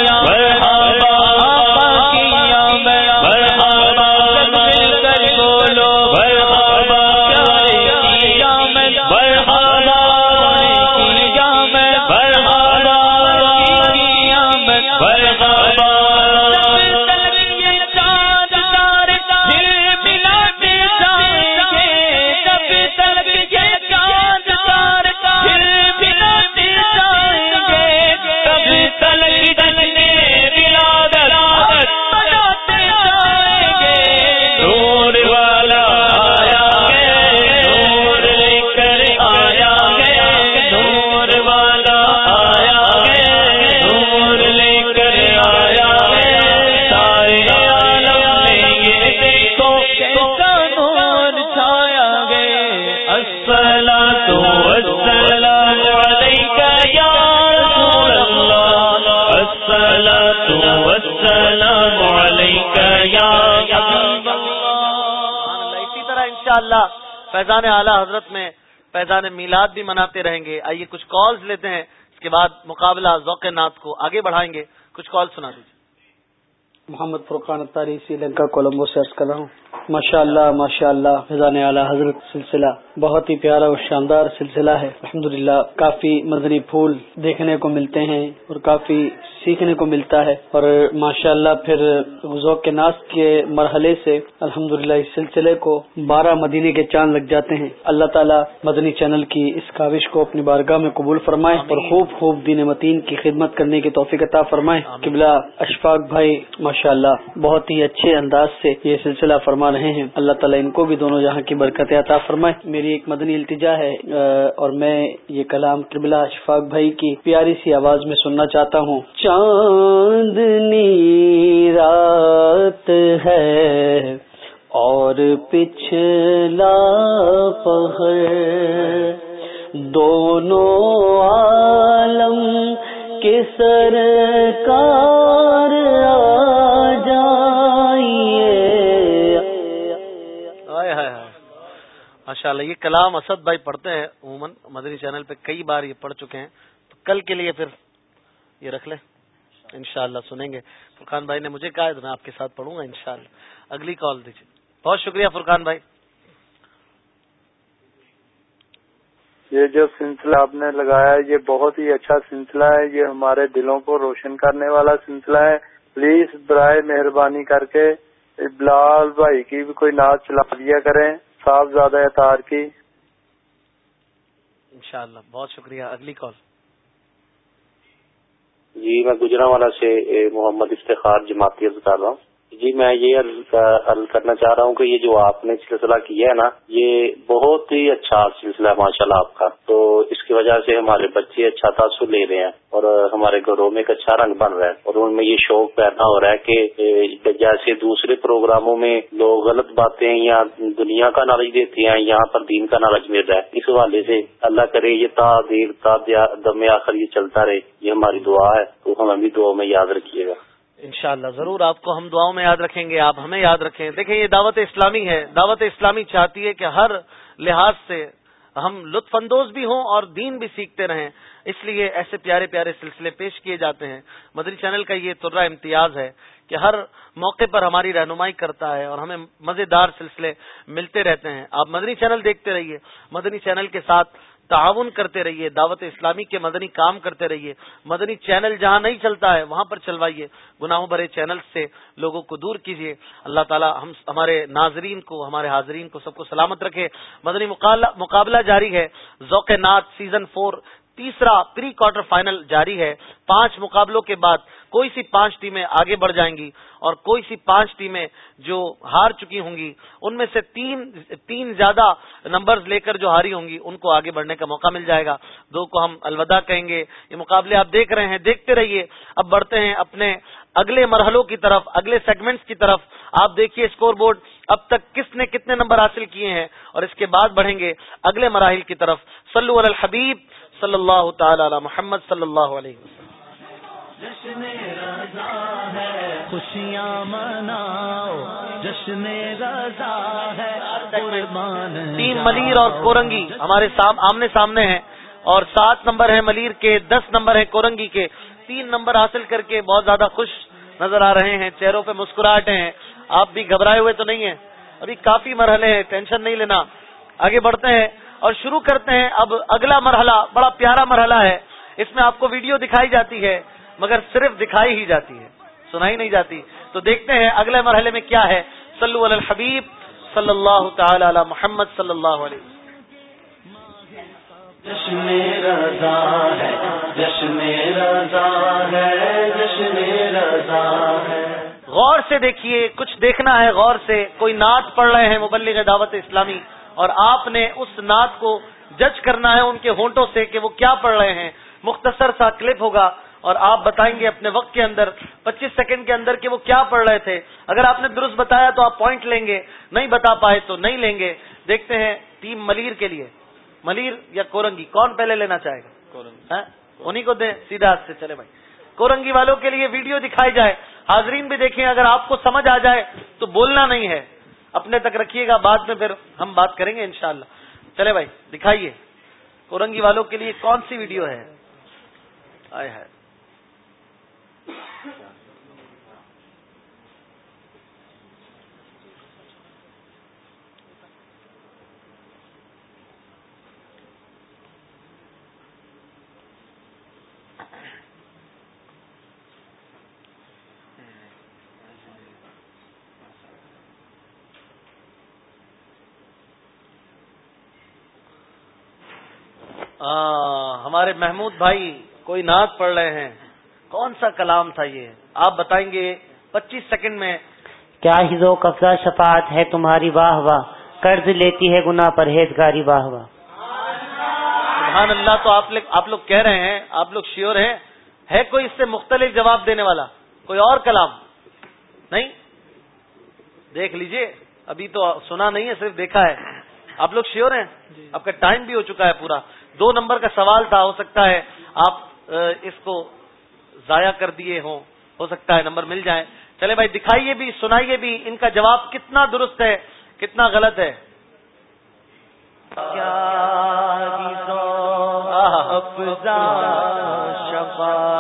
فیضان اعلی حضرت میں فیضان میلاد بھی مناتے رہیں گے۔ آئیے کچھ کالز لیتے ہیں۔ اس کے بعد مقابلہ ذوق نات کو آگے بڑھائیں گے۔ کچھ کال سنا دیجیے محمد فرقان اتاری سری لنکا، کولمبو سے عرض کر رہا ہوں۔ ماشاء اللہ ماشاء اللہ فضان اعلیٰ حضرت سلسلہ۔ بہت ہی پیارا اور شاندار سلسلہ ہے۔ الحمدللہ کافی مدنی پھول دیکھنے کو ملتے ہیں اور کافی سیکھنے کو ملتا ہے۔ اور ماشاء اللہ پھر ذوق کے ناس کے مرحلے سے الحمدللہ اس سلسلے کو بارہ مدینے کے چاند لگ جاتے ہیں۔ اللہ تعالیٰ مدنی چینل کی اس کاوش کو اپنی بارگاہ میں قبول فرمائے اور خوب خوب دین متین کی خدمت کرنے کی توفیق عطا فرمائے۔ قبلہ اشفاق بھائی ماشاء اللہ بہت ہی اچھے انداز سے یہ سلسلہ فرمائے فرما رہے ہیں۔ اللہ تعالیٰ ان کو بھی دونوں جہاں کی برکت عطا فرمائے۔ میری ایک مدنی التجا ہے اور میں یہ کلام قبلہ اشفاق بھائی کی پیاری سی آواز میں سننا چاہتا ہوں۔ چاندنی رات ہے اور پچھلا پہر دونوں عالم کے سرکار ماشاء اللہ یہ کلام اسد بھائی پڑھتے ہیں، عموماً مدنی چینل پہ کئی بار یہ پڑھ چکے ہیں۔ تو کل کے لیے پھر یہ رکھ لیں۔ انشاءاللہ سنیں گے۔ فرقان بھائی نے مجھے کہا ہے، تو میں آپ کے ساتھ پڑھوں گا انشاءاللہ۔ اگلی کال دیجیے بہت شکریہ فرقان بھائی۔ یہ جو سلسلہ آپ نے لگایا ہے، یہ بہت ہی اچھا سلسلہ ہے۔ یہ ہمارے دلوں کو روشن کرنے والا سلسلہ ہے۔ پلیز برائے مہربانی کر کے، بلال بھائی کی بھی کوئی ناز چلا دیا کریں۔ صاف زیادہ اطار کی۔ انشاءاللہ بہت شکریہ۔ اگلی کال۔ جی میں گجرا والا سے محمد افتخار جماعتی کر رہا ہوں۔ جی میں یہ عرض کرنا چاہ رہا ہوں کہ یہ جو آپ نے سلسلہ کیا ہے نا، یہ بہت ہی اچھا سلسلہ ہے ماشاء اللہ آپ کا۔ تو اس کی وجہ سے ہمارے بچے اچھا تاثر لے رہے ہیں اور ہمارے گھروں میں ایک اچھا رنگ بن رہا ہے اور ان میں یہ شوق پیدا ہو رہا ہے کہ جیسے دوسرے پروگراموں میں لوگ غلط باتیں یا دنیا کا نالج دیتے ہیں، یہاں پر دین کا نالج مل رہا ہے۔ اس حوالے سے اللہ کرے یہ تا دیر تا دم آخر یہ چلتا رہے، یہ ہماری دعا ہے۔ تو ہم ابھی دعا میں یاد رکھیے گا۔ انشاءاللہ، ضرور آپ کو ہم دعاؤں میں یاد رکھیں گے، آپ ہمیں یاد رکھیں۔ دیکھیں، یہ دعوت اسلامی ہے۔ دعوت اسلامی چاہتی ہے کہ ہر لحاظ سے ہم لطف اندوز بھی ہوں اور دین بھی سیکھتے رہیں۔ اس لیے ایسے پیارے پیارے سلسلے پیش کیے جاتے ہیں۔ مدری چینل کا یہ ترہ امتیاز ہے کہ ہر موقع پر ہماری رہنمائی کرتا ہے اور ہمیں مزیدار سلسلے ملتے رہتے ہیں۔ آپ مدنی چینل دیکھتے رہیے۔ مدنی چینل کے ساتھ تعاون کرتے رہیے، دعوت اسلامی کے مدنی کام کرتے رہیے۔ مدنی چینل جہاں نہیں چلتا ہے، وہاں پر چلوائیے۔ گناہوں بھرے چینل سے لوگوں کو دور کیجیے۔ اللہ تعالی ہم ہمارے ناظرین کو، ہمارے حاضرین کو سب کو سلامت رکھے۔ مدنی مقابلہ جاری ہے۔ ذوق نات سیزن فور تیسرا پری کوارٹر فائنل جاری ہے۔ پانچ مقابلوں کے بعد کوئی سی پانچ ٹیمیں آگے بڑھ جائیں گی اور کوئی سی پانچ ٹیمیں جو ہار چکی ہوں گی، ان میں سے تین تین زیادہ نمبرز لے کر جو ہاری ہوں گی، ان کو آگے بڑھنے کا موقع مل جائے گا۔ دو کو ہم الوداع کہیں گے۔ یہ مقابلے آپ دیکھ رہے ہیں، دیکھتے رہیے۔ اب بڑھتے ہیں اپنے اگلے مرحلوں کی طرف، اگلے سیگمنٹس کی طرف۔ آپ دیکھیے اسکور بورڈ اب تک کس نے کتنے نمبر حاصل کیے ہیں؟ اور اس کے بعد بڑھیں گے اگلے مراحل کی طرف۔ سلو الحبیب۔ صلی اللہ تعالی علی محمد صلی اللہ علیہ وسلم۔ جشن رضا ہے خوشیاں مناؤ۔ جشن رضا ہے تین ملیر اور کورنگی ہمارے آمنے سامنے ہیں۔ اور سات نمبر ہیں ملیر کے دس نمبر ہیں کورنگی کے۔ تین نمبر حاصل کر کے بہت زیادہ خوش نظر آ رہے ہیں چہروں پہ مسکراہٹے ہیں۔ آپ بھی گھبرائے ہوئے تو نہیں ہیں۔ ابھی کافی مرحلے ہیں ٹینشن نہیں لینا۔ آگے بڑھتے ہیں۔ اور شروع کرتے ہیں اب اگلا مرحلہ بڑا پیارا مرحلہ ہے۔ اس میں آپ کو ویڈیو دکھائی جاتی ہے مگر صرف دکھائی ہی جاتی ہے سنائی نہیں جاتی۔ تو دیکھتے ہیں اگلے مرحلے میں کیا ہے۔ صلو علی الحبیب صلی اللہ تعالی علی محمد صلی اللہ علیہ غور سے دیکھیے کچھ دیکھنا ہے غور سے۔ کوئی نعت پڑھ رہے ہیں مبلغ دعوت اسلامی۔ اور آپ نے اس نعت کو جج کرنا ہے ان کے ہونٹوں سے کہ وہ کیا پڑھ رہے ہیں۔ مختصر سا کلپ ہوگا اور آپ بتائیں گے اپنے وقت کے اندر پچیس سیکنڈ کے اندر کہ وہ کیا پڑھ رہے تھے۔ اگر آپ نے درست بتایا تو آپ پوائنٹ لیں گے نہیں بتا پائے تو نہیں لیں گے۔ دیکھتے ہیں ٹیم ملیر کے لیے۔ ملیر یا کورنگی کون پہلے لینا چاہے گا؟ ہاں؟ انہیں کو دیں سیدھا ہاتھ سے چلے بھائی۔ کورنگی والوں کے لیے ویڈیو دکھائی جائے۔ حاضرین بھی دیکھیں اگر آپ کو سمجھ آ جائے تو بولنا نہیں ہے۔ اپنے تک رکھیے گا، بعد میں پھر ہم بات کریں گے انشاءاللہ۔ چلے بھائی، دکھائیے۔ کورنگی والوں کے لیے کون سی ویڈیو ہے؟ ہے ہمارے محمود بھائی کوئی نعت پڑھ رہے ہیں۔ کون سا کلام تھا یہ؟ آپ بتائیں گے پچیس سیکنڈ میں۔ کیا ہی ذو قفضہ شفاعت ہے تمہاری واہ واہ؟ قرض لیتی ہے گنا پرہیزگاری واہ واہ۔ سبحان اللہ تو آپ لوگ آپ لوگ کہہ رہے ہیں آپ لوگ شیور ہیں۔ ہے کوئی اس سے مختلف جواب دینے والا؟ کوئی اور کلام؟ نہیں؟ دیکھ لیجیے ابھی تو سنا نہیں ہے صرف دیکھا ہے۔ آپ لوگ شیور ہیں؟ آپ کا ٹائم بھی ہو چکا ہے پورا۔ دو نمبر کا سوال تھا ہو سکتا ہے آپ اس کو ضائع کر دیے ہوں۔ ہو سکتا ہے نمبر مل جائیں چلے بھائی دکھائیے بھی سنائیے بھی۔ ان کا جواب کتنا درست ہے کتنا غلط ہے؟ شفاعت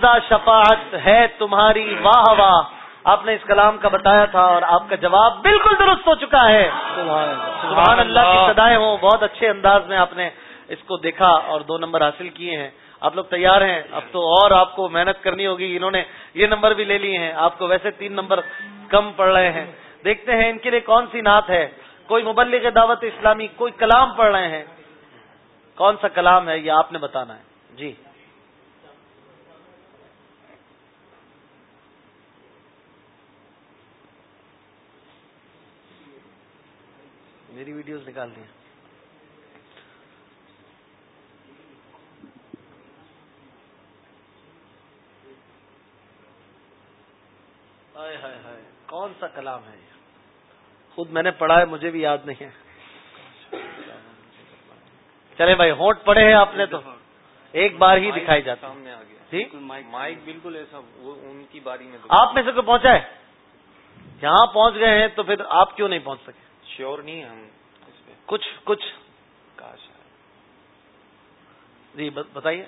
قبضہ شفاعت ہے تمہاری، واہ واہ۔ آپ نے اس کلام کا بتایا تھا اور آپ کا جواب بالکل درست ہو چکا ہے۔ سبحان اللہ۔ کی سدائے ہوں، بہت اچھے انداز میں آپ نے اس کو دیکھا اور دو نمبر حاصل کیے ہیں۔ آپ لوگ تیار ہیں؟ اب تو اور آپ کو محنت کرنی ہوگی۔ انہوں نے یہ نمبر بھی لے لیے ہیں۔ آپ کو ویسے تین نمبر کم پڑ رہے ہیں۔ دیکھتے ہیں ان کے لیے کون سی نعت ہے۔ کوئی مبلغ دعوت اسلامی، کوئی کلام پڑھ رہے ہیں۔ کون سا کلام ہے؟ یہ آپ نے بتانا ہے۔ جی۔ میری ویڈیوز نکال دیا۔ کون سا کلام ہے خود میں نے پڑھا ہے مجھے بھی یاد نہیں ہے۔ چلے بھائی ہوٹ پڑے ہیں آپ نے تو۔ ایک بار ہی دکھائی جاتا جی؟ مائک؟ بالکل ایسا وہ ان کی باری میں۔ آپ میں سے کوئی پہنچا ہے؟ جہاں پہنچ گئے ہیں تو پھر آپ کیوں نہیں پہنچ سکے؟ شیور نہیں ہم کچھ کچھ۔ جی بتائیے۔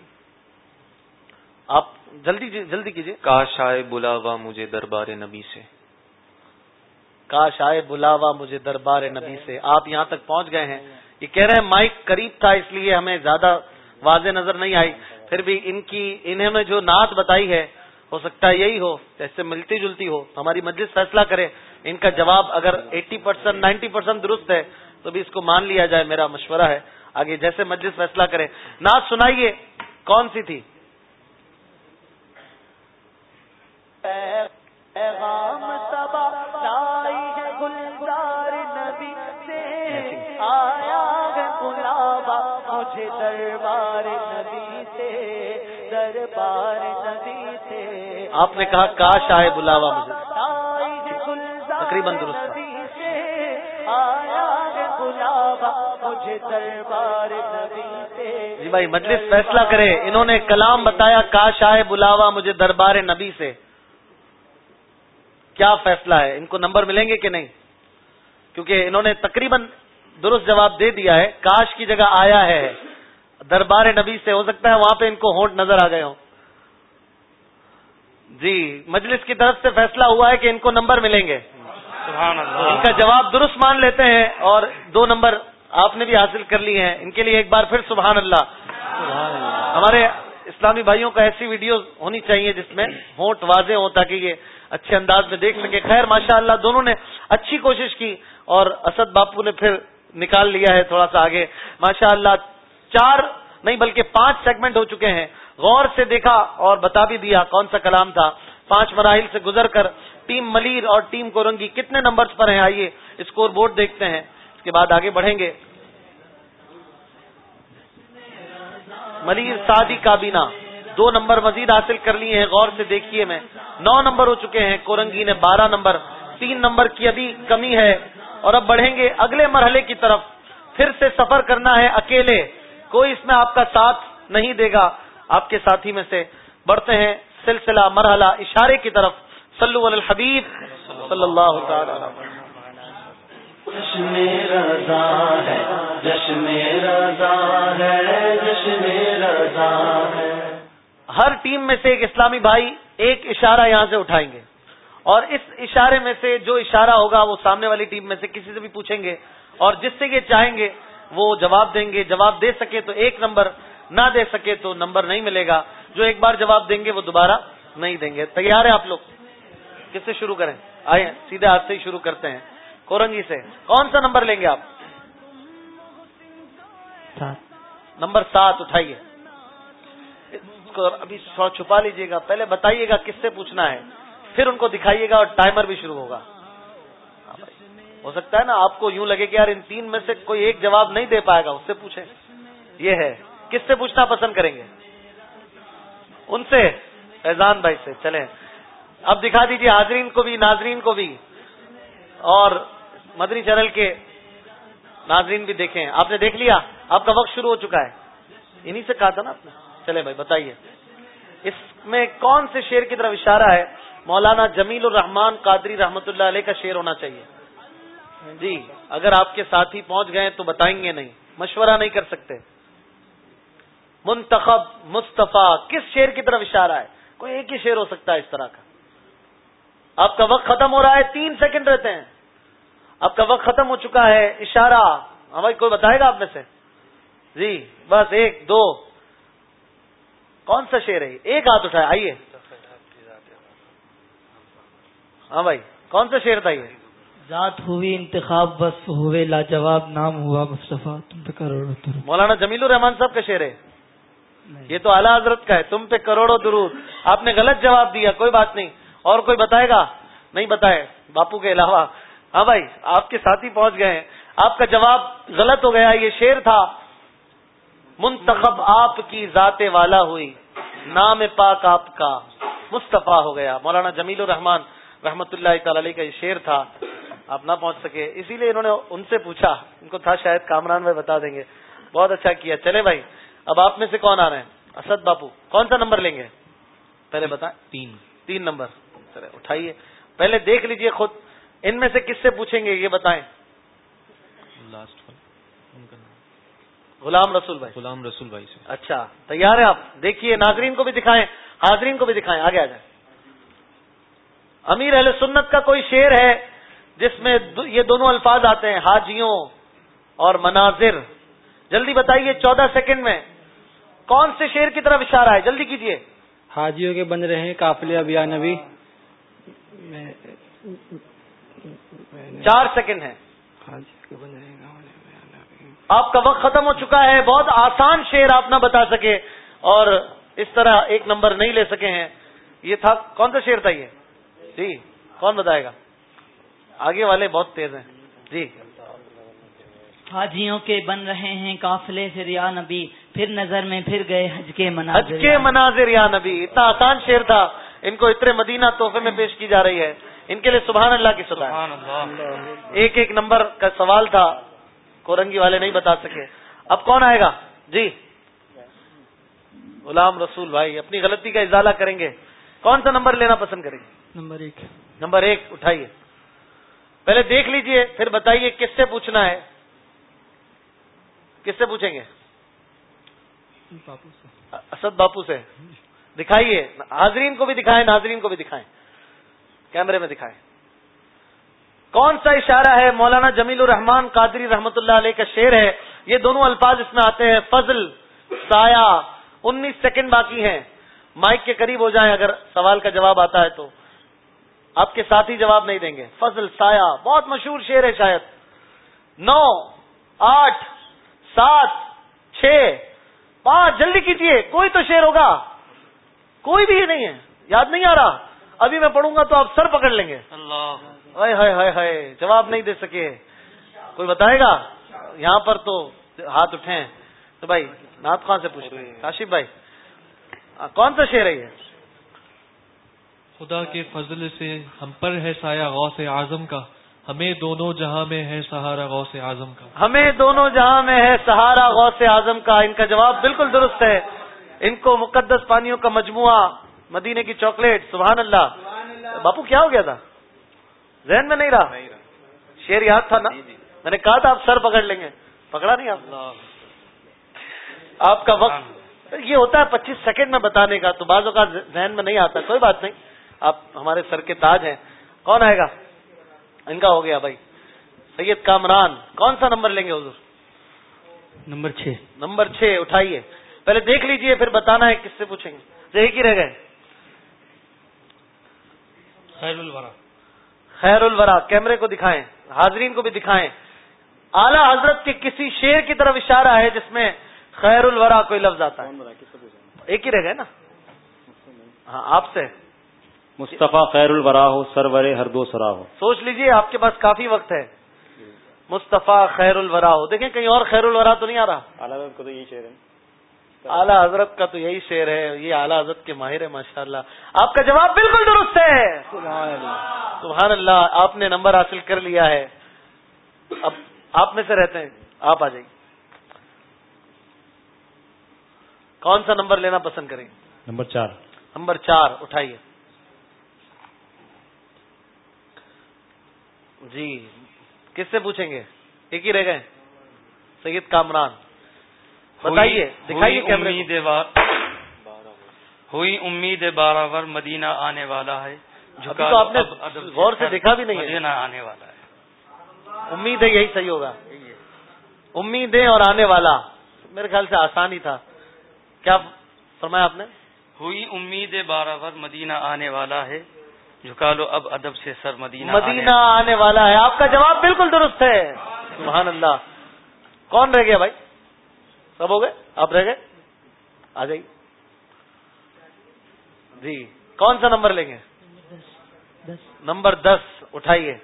آپ جلدی جلدی کیجیے۔ کاش آئے بلاوا مجھے دربار نبی سے۔ کاش آئے بلاوا مجھے دربار نبی سے۔ آپ یہاں تک پہنچ گئے ہیں۔ یہ کہہ رہے ہیں مائک قریب تھا اس لیے ہمیں زیادہ واضح نظر نہیں آئی۔ پھر بھی ان کی انہوں نے جو نعت بتائی ہے ہو سکتا ہے یہی ہو جیسے ملتی جلتی ہو۔ ہماری مجلس فیصلہ کرے۔ ان کا جواب اگر ایٹی پرسینٹ نائنٹی پرسینٹ درست ہے تو بھی اس کو مان لیا جائے میرا مشورہ ہے۔ آگے جیسے مجلس فیصلہ کرے۔ نعت سنائیے کون سی تھی؟ آیا مجھے دربار نبی آپ نے کہا، کاش آئے بلاوا مجھے. تقریباً درست جی بھائی، مجلس فیصلہ کرے انہوں نے کلام بتایا، کاش آئے بلاوا مجھے دربار نبی سے. کیا فیصلہ ہے؟ ان کو نمبر ملیں گے کہ نہیں؟ کیونکہ انہوں نے تقریباً درست جواب دے دیا ہے، کاش کی جگہ آیا ہے، دربار نبی سے، ہو سکتا ہے وہاں پہ ان کو ہونٹ نظر آ گئے ہوں. جی مجلس کی طرف سے فیصلہ ہوا ہے کہ ان کو نمبر ملیں گے۔ ان کا جواب درست مان لیتے ہیں اور دو نمبر آپ نے بھی حاصل کر لی ہیں۔ ان کے لیے ایک بار پھر سبحان اللہ۔ ہمارے اسلامی بھائیوں کا ایسی ویڈیو ہونی چاہیے جس میں ہونٹ واضح ہو تاکہ یہ اچھے انداز میں دیکھ سکے۔ خیر ماشاء اللہ دونوں نے اچھی کوشش کی اور اسد باپو نے پھر نکال لیا ہے تھوڑا سا آگے۔ ماشاء اللہ چار نہیں بلکہ پانچ سیگمنٹ ہو چکے ہیں۔ غور سے دیکھا اور بتا بھی دیا کون سا کلام تھا۔ پانچ مراحل سے گزر کر ٹیم ملیر اور ٹیم کورنگی کتنے نمبرز پر ہیں؟ آئیے اسکور بورڈ دیکھتے ہیں۔ اس کے بعد آگے بڑھیں گے۔ ملیر سعدی کابینہ۔ دو نمبر مزید حاصل کر لیے ہیں، غور سے دیکھیے میں۔ نو نمبر ہو چکے ہیں، کورنگی نے بارہ نمبر۔ تین نمبر کی ابھی کمی ہے۔ اور اب بڑھیں گے اگلے مرحلے کی طرف۔ پھر سے سفر کرنا ہے اکیلے۔ کوئی اس میں آپ کا ساتھ نہیں دے گا۔ آپ کے ساتھی میں سے بڑھتے ہیں۔ سلسلہ مرحلہ اشارے کی طرف۔ صلو علی الحبیب۔ صلی اللہ تعالی جشن رضا ہے جشن رضا ہے جشن رضا ہے۔ ہر ٹیم میں سے ایک اسلامی بھائی ایک اشارہ یہاں سے اٹھائیں گے۔ اور اس اشارے میں سے جو اشارہ ہوگا وہ سامنے والی ٹیم میں سے کسی سے بھی پوچھیں گے۔ اور جس سے یہ چاہیں گے وہ جواب دیں گے۔ جواب دے سکے تو ایک نمبر نہ دے سکے تو نمبر نہیں ملے گا۔ جو ایک بار جواب دیں گے وہ دوبارہ نہیں دیں گے۔ تیار ہیں آپ لوگ؟ کس سے شروع کریں؟ آئے سیدھے ہاتھ سے ہی شروع کرتے ہیں۔ کورنگی سے۔ کون سا نمبر لیں گے آپ؟ نمبر سات اٹھائیے۔ ابھی چھپا لیجیے گا۔ پہلے بتائیے گا کس سے پوچھنا ہے۔ پھر ان کو دکھائیے گا اور ٹائمر بھی شروع ہوگا۔ ہو سکتا ہے نا آپ کو یوں لگے کہ یار ان تین میں سے کوئی ایک جواب نہیں دے پائے گا اس سے پوچھیں۔ یہ ہے۔ کس سے پوچھنا پسند کریں گے؟ ان سے، فیضان بھائی سے، چلیں۔ اب دکھا دیجیے حاضرین کو بھی، ناظرین کو بھی۔ اور مدنی چینل کے ناظرین بھی دیکھیں۔ آپ نے دیکھ لیا؟ آپ کا وقت شروع ہو چکا ہے۔ انہی سے کہا تھا نا آپ نے۔ چلے بھائی، بتائیے۔ اس میں کون سے شیر کی طرف اشارہ ہے؟ مولانا جمیل الرحمان قادری رحمت اللہ علیہ کا شیر ہونا چاہیے۔ جی اگر آپ کے ساتھی پہنچ گئے تو بتائیں گے نہیں۔ مشورہ نہیں کر سکتے۔ منتخب مصطفیٰ کس شیر کی طرف اشارہ ہے؟ کوئی ایک ہی شیر ہو سکتا ہے اس طرح کا۔ آپ کا وقت ختم ہو رہا ہے تین سیکنڈ رہتے ہیں۔ آپ کا وقت ختم ہو چکا ہے اشارہ۔ ہماری کوئی بتائے گا آپ میں سے؟ جی بس ایک دو۔ کون سا شیر ہے؟ ایک ہاتھ اٹھائے آئیے۔ ہاں بھائی کون سا شیر تھا یہ؟ ذات ہوئی انتخاب بس ہوئے لاجواب نام ہوا مصطفیٰ تم پہ کروڑوں مولانا جمیل الرحمان صاحب کا شیر ہے۔ یہ تو اعلیٰ حضرت کا ہے، تم پہ کروڑوں درود۔ آپ نے غلط جواب دیا، کوئی بات نہیں۔ اور کوئی بتائے گا؟ نہیں بتائے۔ باپو کے علاوہ۔ ہاں بھائی، آپ کے ساتھی پہنچ گئے ہیں۔ آپ کا جواب غلط ہو گیا، یہ شیر تھا۔ منتخب آپ کی ذات والا ہوئی، نام پاک آپ کا مصطفیٰ ہو گیا۔ مولانا جمیل الرحمان رحمت اللہ تعالی علیہ کا یہ شیر تھا۔ آپ نہ پہنچ سکے۔ اسی لیے انہوں نے ان سے پوچھا، ان کو تھا شاید کامران بھائی بتا دیں گے۔ بہت اچھا کیا۔ چلے بھائی اب آپ میں سے کون آ رہے ہیں؟ اسد باپو کون سا نمبر لیں گے؟ پہلے بتائیں۔ تین۔ تین نمبر۔ چلے اٹھائیے۔ پہلے دیکھ لیجیے خود۔ ان میں سے کس سے پوچھیں گے؟ یہ بتائیں۔ غلام رسول بھائی۔ غلام رسول بھائی سے۔ اچھا تیار ہے آپ؟ دیکھیے ناظرین کو بھی دکھائیں حاضرین کو بھی دکھائیں۔ آگے آ جائیں۔ امیر اہل سنت کا کوئی شعر ہے جس میں یہ دونوں الفاظ آتے ہیں حاجیوں اور مناظر؟ جلدی بتائیے چودہ سیکنڈ میں۔ کون سے شیر کی طرف اشارہ ہے؟ جلدی کیجیے حاجیوں کے بن رہے ہیں کافلے ابیا نبی۔ چار سیکنڈ ہے آپ کا وقت ختم ہو چکا ہے۔ بہت آسان شیر آپ نہ بتا سکے اور اس طرح ایک نمبر نہیں لے سکے ہیں۔ یہ تھا کون سا شیر تھا یہ؟ جی کون بتائے گا؟ آگے والے بہت تیز ہیں۔ جی۔ حاجیوں کے بن رہے ہیں قافلے سے ریا نبی۔ پھر نظر میں پھر گئے حج کے مناظر حج کے مناظر یا نبی اتنا آسان شیر تھا۔ ان کو اتنے مدینہ تحفے میں پیش کی جا رہی ہے۔ ان کے لیے سبحان اللہ کی سطح ایک ایک نمبر کا سوال تھا۔ کورنگی والے نہیں بتا سکے۔ اب کون آئے گا؟ جی۔ غلام رسول بھائی اپنی غلطی کا اضالہ کریں گے۔ کون سا نمبر لینا پسند کریں گے؟ نمبر ایک۔ نمبر ایک اٹھائیے۔ پہلے دیکھ لیجیے پھر بتائیے کس سے پوچھنا ہے؟ کس سے پوچھیں گے؟ اسد باپو سے۔ دکھائیے۔ حاضرین کو بھی دکھائیں، ناظرین کو بھی دکھائیں۔ کیمرے میں دکھائیں۔ کون سا اشارہ ہے؟ مولانا جمیل الرحمان قادری رحمت اللہ علیہ کا شعر ہے۔ یہ دونوں الفاظ اس میں آتے ہیں۔ فضل، سایہ، انیس سیکنڈ باقی ہیں۔ مائک کے قریب ہو جائیں اگر سوال کا جواب آتا ہے تو۔ آپ کے ساتھ ہی جواب نہیں دیں گے۔ فضل، سایہ، بہت مشہور شعر ہے شاید۔ نو، آٹھ، سات، چھ پانچ جلدی کیجیے کوئی تو شعر ہوگا۔ کوئی بھی نہیں ہے یاد نہیں آ رہا۔ ابھی میں پڑھوں گا تو آپ سر پکڑ لیں گے۔ ہائے ہائے ہائے ہائے جواب نہیں دے سکے۔ کوئی بتائے گا؟ یہاں پر تو ہاتھ اٹھے تو بھائی نات خان سے پوچھ رہے ہیں؟ کاشف بھائی کون سا شعر ہے یہ؟ خدا کے فضل سے ہم پر ہے سایہ غوث اعظم کا۔ ہمیں دونوں جہاں میں ہے سہارا غوث اعظم کا۔ ہمیں دونوں جہاں میں ہے سہارا غوث اعظم کا۔ ان کا جواب بالکل درست ہے۔ ان کو مقدس پانیوں کا مجموعہ، مدینے کی چاکلیٹ، سبحان اللہ۔ باپو، کیا ہو گیا تھا؟ ذہن میں نہیں رہا؟ شیر یاد تھا نا؟ میں نے کہا تھا آپ سر پکڑ لیں گے۔ پکڑا نہیں آپ؟ آپ کا وقت۔ یہ ہوتا ہے پچیس سیکنڈ میں بتانے کا، تو بعضوں کا ذہن میں نہیں آتا۔ کوئی بات نہیں، آپ ہمارے سر کے تاج ہیں۔ کون آئے گا؟ ان کا ہو گیا بھائی۔ سید کامران کون سا نمبر لیں گے حضور؟ نمبر چھ۔ نمبر چھ اٹھائیے۔ پہلے دیکھ لیجیے پھر بتانا ہے کس سے پوچھیں گے۔ ایک ہی رہ گئے۔ خیر الورا خیر الورا کیمرے کو دکھائیں حاضرین کو بھی دکھائیں۔ اعلی حضرت کے کسی شیر کی طرف اشارہ ہے جس میں خیر الورا کوئی لفظ آتا ہے۔ ایک ہی رہ گئے نا؟ ہاں آپ سے۔ مصطفیٰ خیر الورا ہو سرور ہر دو سرا ہو۔ سوچ لیجیے آپ کے پاس کافی وقت ہے۔ مصطفیٰ خیر الورا ہو۔ دیکھیں کہیں اور خیر الورا تو نہیں آ رہا؟ اعلیٰ کو تو یہی شعر ہے۔ اعلیٰ حضرت کا تو یہی شعر ہے یہ اعلیٰ حضرت کے ماہر ہے ماشاء اللہ آپ کا جواب بالکل درست ہے۔ سبحان اللہ۔ آپ نے نمبر حاصل کر لیا ہے۔ اب آپ میں سے رہتے ہیں آپ آ جائیے کون سا نمبر لینا پسند کریں؟ گے نمبر چار۔ نمبر چار اٹھائیے۔ جی کس سے پوچھیں گے؟ ایک ہی رہ گئے۔ سید کامران۔ بتائیے دکھائیے کیمرے امید ہوئی امید بارہ مدینہ آنے والا ہے۔ تو آپ نے غور سے دیکھا بھی نہیں ہے۔ مدینہ آنے والا ہے۔ امید ہے یہی صحیح ہوگا۔ امیدیں اور آنے والا۔ میرے خیال سے آسان ہی تھا۔ کیا فرمایا آپ نے؟ ہوئی امید بارہ مدینہ آنے والا ہے۔ جھکا لو اب ادب سے سر مدینہ مدینہ آنے والا ہے۔ آپ کا جواب بالکل درست ہے۔ سبحان اللہ۔ کون رہ گیا بھائی؟ سب ہو گئے؟ آپ رہ گئے؟ آ جائیے۔ جی کون سا نمبر لیں گے؟ نمبر دس۔ اٹھائیے۔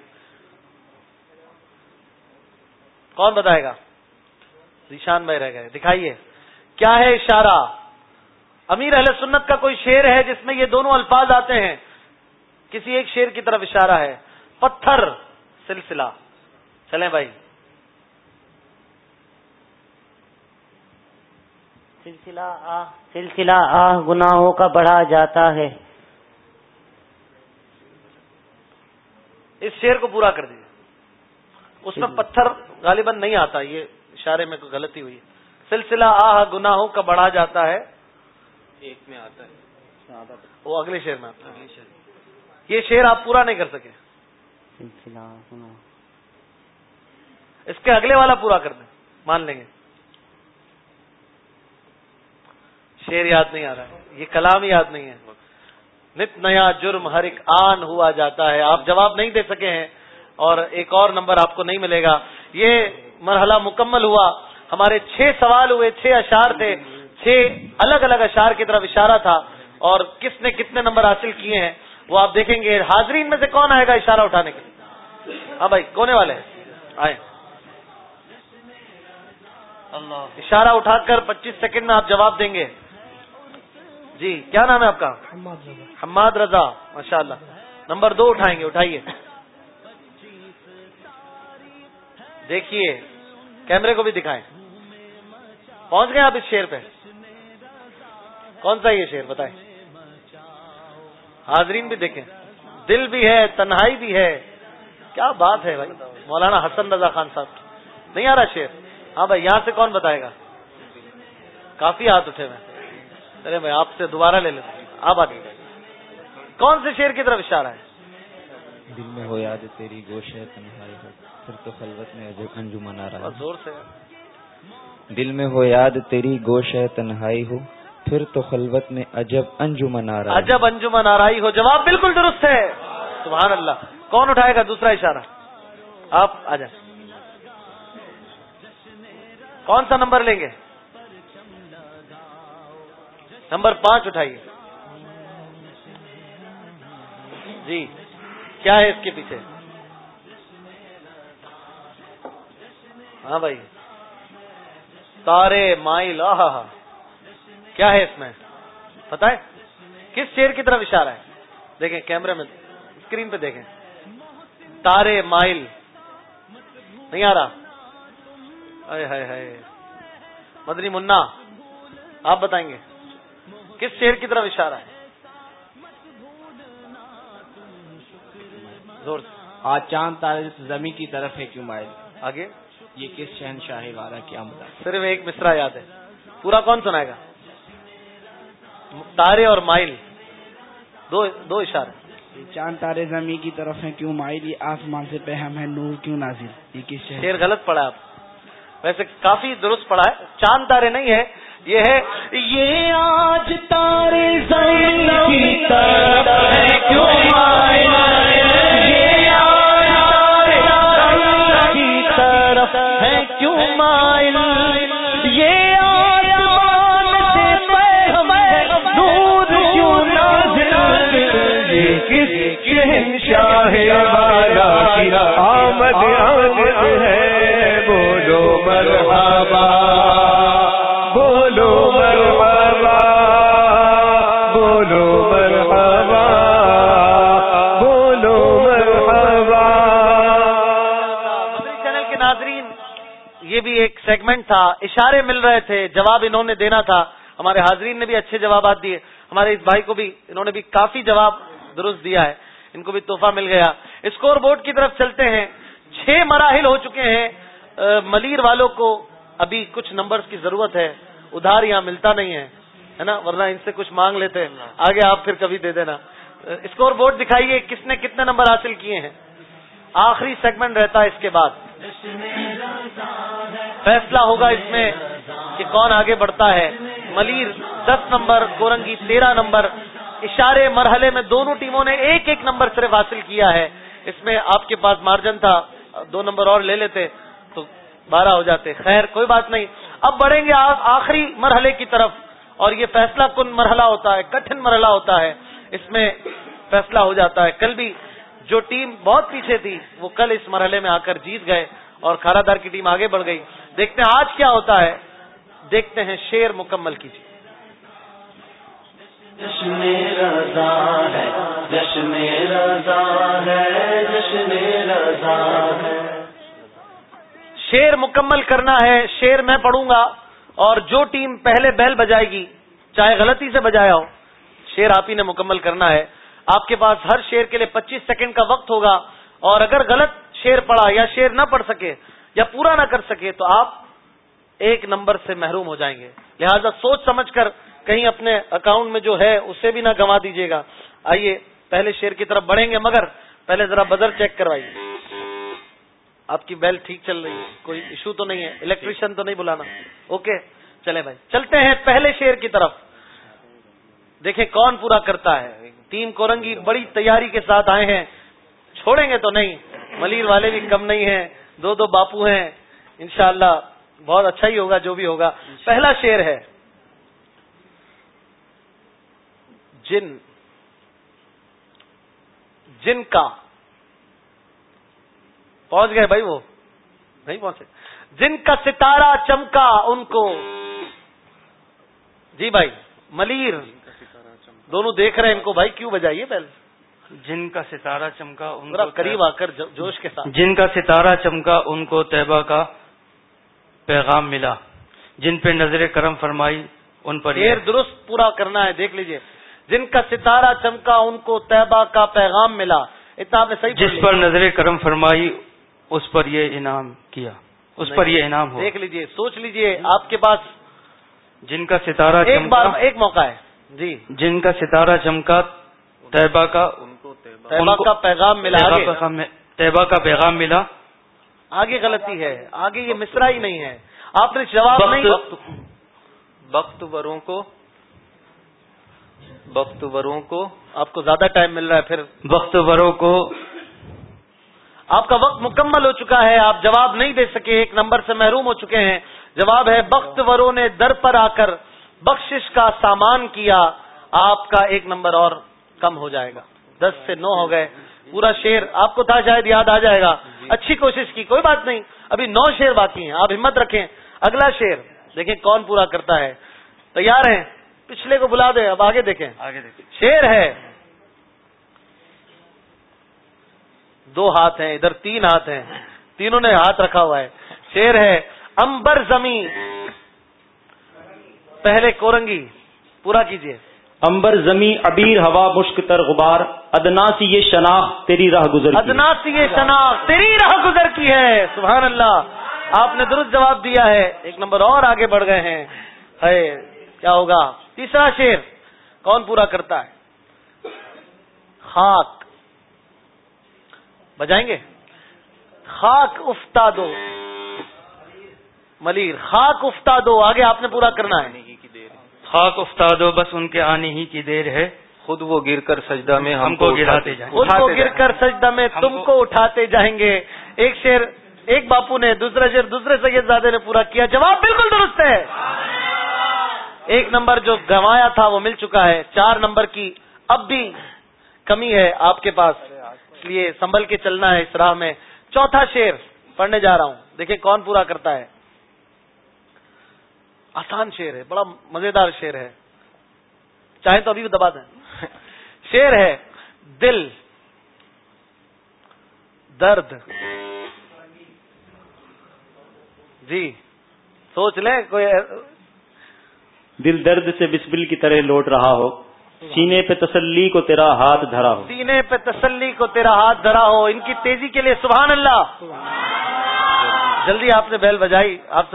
کون بتائے گا؟ ذیشان بھائی رہ گئے۔ دکھائیے۔ کیا ہے اشارہ؟ امیر اہل سنت کا کوئی شیر ہے جس میں یہ دونوں الفاظ آتے ہیں؟ کسی ایک شیر کی طرف اشارہ ہے۔ پتھر سلسلہ۔ چلیں بھائی۔ سلسلہ آہ سلسلہ آہ گناہوں کا بڑھا جاتا ہے۔ اس شیر کو پورا کر دیجیے اس میں پتھر غالباً نہیں آتا یہ اشارے میں کوئی غلطی ہوئی سلسلہ آہ گناہوں کا بڑھا جاتا ہے۔ ایک میں آتا ہے۔ وہ اگلے شیر میں آتا ہے۔ یہ شیر آپ پورا نہیں کر سکے۔ اس کے اگلے والا پورا کر دیں۔ مان لیں گے۔ شیر یاد نہیں آ رہا ہے۔ یہ کلام یاد نہیں ہے۔ نت نیا جرم ہر ایک آن ہوا جاتا ہے۔ آپ جواب نہیں دے سکے ہیں۔ اور ایک اور نمبر آپ کو نہیں ملے گا۔ یہ مرحلہ مکمل ہوا۔ ہمارے چھ سوال ہوئے چھ اشار تھے۔ چھ الگ الگ اشار کی طرف اشارہ تھا۔ اور کس نے کتنے نمبر حاصل کیے ہیں؟ وہ آپ دیکھیں گے حاضرین میں سے کون آئے گا اشارہ اٹھانے کے لیے؟ ہاں بھائی کونے والے آئے اللہ۔ اشارہ اٹھا کر پچیس سیکنڈ میں آپ جواب دیں گے۔ جی کیا نام ہے آپ کا؟ حماد رضا۔ ماشاء اللہ نمبر دو اٹھائیں گے اٹھائیے۔ دیکھیے کیمرے کو بھی دکھائیں۔ پہنچ گئے آپ اس شیر پہ۔ کون سا یہ شیر؟ بتائیں۔ حاضرین بھی دیکھیں۔ دل بھی ہے تنہائی بھی ہے۔ کیا بات ہے بھائی؟ مولانا حسن رضا خان صاحب۔ نہیں آ رہا شیر ہاں بھائی یہاں سے کون بتائے گا؟ کافی ہاتھ اٹھے ہوئے ارے بھائی آپ سے دوبارہ لے لیتے آپ آ کون سے شیر کی طرف اشارہ ہے؟ دل میں ہو یاد تیری گوش ہے تنہائی ہو پھر تو خلوت میں انجمن آ رہا زور سے۔ دل میں ہو یاد تیری گوش ہے تنہائی ہو۔ پھر تو خلوت میں عجب انجمن آ رہا عجب انجمن آ رہی ہو، جواب بالکل درست ہے۔ سبحان اللہ۔ کون اٹھائے گا دوسرا اشارہ؟ آپ آ جائیں۔ کون سا نمبر لیں گے؟ نمبر پانچ اٹھائیے۔ جی کیا ہے اس کے پیچھے؟ ہاں بھائی۔ تارے مائل آہا۔ کیا ہے اس میں؟ پتا ہے؟ کس شیر کی طرف اشارہ ہے؟ دیکھیں کیمرے میں اسکرین پہ دیکھیں۔ تارے مائل۔ نہیں آ رہا؟ ہائے مدنی منا آپ بتائیں گے۔ کس شیر کی طرف اشارہ ہے؟ زور آج چاند تارے زمین کی طرف ہے کیوں مائل؟ آگے۔ یہ کس شہنشاہی والا کیا مدد صرف ایک مصرا یاد ہے۔ پورا کون سنائے گا؟ تارے اور مائل۔ دو دو اشارے۔ چاند تارے زمین کی طرف ہیں کیوں مائل؟ یہ آسمان سے پہم ہے نور کیوں نازل؟ یہ کس شہر؟ شیر غلط پڑھا آپ۔ ویسے کافی درست پڑھا ہے۔ چاند تارے نہیں ہے یہ ہے۔ یہ آج تارے زمین کی طرف ہے کیوں مائل؟ یہ آج تارے زمین کی طرف ہے کیوں مائل؟ کس شاہ والا آمد آمد ہے؟ بولو مرحبا بولو مرحبا بولو مرحبا بولو مرحبا۔ چینل کے ناظرین، یہ بھی ایک سیگمنٹ تھا۔ اشارے مل رہے تھے، جواب انہوں نے دینا تھا۔ ہمارے حاضرین نے بھی اچھے جوابات دیے۔ ہمارے اس بھائی کو بھی، انہوں نے بھی کافی جواب درست دیا ہے، ان کو بھی تحفہ مل گیا۔ اسکور بورڈ کی طرف چلتے ہیں، چھ مراحل ہو چکے ہیں۔ ملیر والوں کو ابھی کچھ نمبرز کی ضرورت ہے، ادھار یہاں ملتا نہیں ہے ہے نا؟ ورنہ ان سے کچھ مانگ لیتے ہیں آگے آپ پھر کبھی دے دینا۔ اسکور بورڈ دکھائیے کس نے کتنے نمبر حاصل کیے ہیں۔ آخری سیگمنٹ رہتا ہے اس کے بعد۔ فیصلہ ہوگا اس میں کہ کون آگے بڑھتا ہے۔ ملیر دس نمبر، کورنگی تیرہ نمبر اشارے مرحلے میں دونوں ٹیموں نے ایک ایک نمبر صرف حاصل کیا ہے۔ اس میں آپ کے پاس مارجن تھا، دو نمبر اور لے لیتے تو بارہ ہو جاتے۔ خیر، کوئی بات نہیں۔ اب بڑھیں گے آخری مرحلے کی طرف۔ اور یہ فیصلہ کن مرحلہ ہوتا ہے؟ کٹھن مرحلہ ہوتا ہے۔ اس میں فیصلہ ہو جاتا ہے۔ کل بھی جو ٹیم بہت پیچھے تھی، وہ کل اس مرحلے میں آ کر جیت گئے اور کھارا دار کی ٹیم آگے بڑھ گئی۔ دیکھتے ہیں آج کیا ہوتا ہے۔ دیکھتے ہیں شیر مکمل کیجیے۔ جشن رضا ہے، جشن رضا ہے، جشن رضا ہے۔ شیر مکمل کرنا ہے، شیر میں پڑھوں گا اور جو ٹیم پہلے بیل بجائے گی، چاہے غلطی سے بجایا ہو، شیر آپ ہی نے مکمل کرنا ہے۔ آپ کے پاس ہر شیر کے لیے پچیس سیکنڈ کا وقت ہوگا اور اگر غلط شیر پڑا یا شیر نہ پڑھ سکے یا پورا نہ کر سکے تو آپ ایک نمبر سے محروم ہو جائیں گے۔ لہذا سوچ سمجھ کر کہیں اپنے اکاؤنٹ میں جو ہے اسے بھی نہ گنوا دیجیے گا۔ آئیے، پہلے شیر کی طرف بڑھیں گے، مگر پہلے ذرا بدر چیک کروائیے۔ آپ کی بیل ٹھیک چل رہی ہے، کوئی ایشو تو نہیں ہے الیکٹریشین تو نہیں بلانا۔ اوکے چلے بھائی۔ چلتے ہیں پہلے شیر کی طرف۔ دیکھیں کون پورا کرتا ہے۔ ٹیم کورنگی بڑی تیاری کے ساتھ آئے ہیں۔ چھوڑیں گے تو نہیں ملیر والے بھی کم نہیں ہیں۔ دو دو باپو ہیں۔ انشاءاللہ بہت اچھا ہی ہوگا، جو بھی ہوگا۔ پہلا شیر ہے۔ جن جن کا پہنچ گئے بھائی وہ نہیں پہنچے۔ جن کا ستارہ چمکا ان کو۔ جی بھائی ملیر۔ دونوں دیکھ رہے ہیں ان کو۔ بھائی کیوں بجائیے پہلے؟ جن کا ستارہ چمکا ان کو قریب آ کر جوش کے ساتھ۔ جن کا ستارہ چمکا ان کو طیبہ کا پیغام ملا۔ جن پہ نظر کرم فرمائی ان پر درست پورا کرنا ہے دیکھ لیجیے۔ جن کا ستارہ چمکا ان کو طیبہ کا پیغام ملا۔ اتنا آپ نے صحیح جس۔ پر نظر کرم فرمائی اس پر یہ انعام کیا۔ اس پر یہ انعام ہو دیکھ لیجیے سوچ لیجیے آپ کے پاس جن کا ستارہ ایک بار ایک موقع ہے۔ جی۔ جن کا ستارہ چمکا طیبہ کا طیبہ ان کو- کا پیغام ملا طیبہ کا پیغام ملا۔ آگے غلطی ہے۔ آگے یہ مصرا ہی نہیں ہے۔ آپ نے جواب نہیں وقت وروں کو وقت وروں کو آپ کو زیادہ ٹائم مل رہا ہے پھر وقت وروں کو آپ کا وقت مکمل ہو چکا ہے آپ جواب نہیں دے سکے ایک نمبر سے محروم ہو چکے ہیں۔ جواب ہے بخت وروں نے در پر آ کر بخشش کا سامان کیا آپ کا ایک نمبر اور کم ہو جائے گا۔ دس سے نو ہو گئے۔ پورا شیر آپ کو تھا شاید یاد آ جائے گا۔ اچھی کوشش کی کوئی بات نہیں۔ ابھی نو شیر باقی ہیں آپ ہمت رکھیں۔ اگلا شیر دیکھیں کون پورا کرتا ہے۔ تیار ہیں؟ پچھلے کو بلا دیں اب آگے دیکھیں۔ آگے دیکھیں۔ شیر ہے۔ دو ہاتھ ہیں ادھر تین ہاتھ ہیں۔ تینوں نے ہاتھ رکھا ہوا ہے۔ شیر ہے۔ امبر زمین۔ پہلے کورنگی۔ پورا کیجیے۔ امبر زمیں ابیر ہوا مشک تر غبار۔ ادنا سی یہ شناخت تیری راہ گزر کی ادنا سی یہ شناخت تیری راہ گزر کی ہے۔ سبحان اللہ۔ آپ نے درست جواب دیا ہے۔ ایک نمبر اور آگے بڑھ گئے ہیں۔ کیا ہوگا؟ تیسرا شیر کون پورا کرتا ہے؟ خاک۔ بجائیں گے؟ خاک افتا دو ملیر خاک افتا دو آگے آپ نے پورا کرنا ہے۔ خاک افتاد ہو بس ان کے آنے ہی کی دیر ہے۔ خود وہ گر کر سجدہ میں ہم کو گراتے جائیں۔ ان کو گر کر سجدہ میں تم کو اٹھاتے جائیں گے۔ ایک شیر ایک باپو نے دوسرا شیر دوسرے سید زادے نے پورا کیا۔ جواب بالکل درست ہے۔ ایک نمبر جو گنوایا تھا وہ مل چکا ہے، چار نمبر کی اب بھی کمی ہے آپ کے پاس۔ اس لیے سنبھل کے چلنا ہے اس راہ میں۔ چوتھا شیر پڑھنے جا رہا ہوں۔ دیکھیں کون پورا کرتا ہے۔ آسان شیر ہے، بڑا مزیدار شیر ہے۔ چاہے تو ابھی بھی دبا دیں۔ [LAUGHS] شیر ہے، دل، درد۔ جی سوچ لیں، کوئی دل درد سے بسبل کی طرح لوٹ رہا ہو۔ سینے پہ تسلی کو تیرا ہاتھ دھرا ہو۔ سینے پہ تسلی کو تیرا ہاتھ دھرا ہو۔ ان کی تیزی کے لیے سبحان اللہ۔ جلدی آپ نے بیل بجائی۔ آپ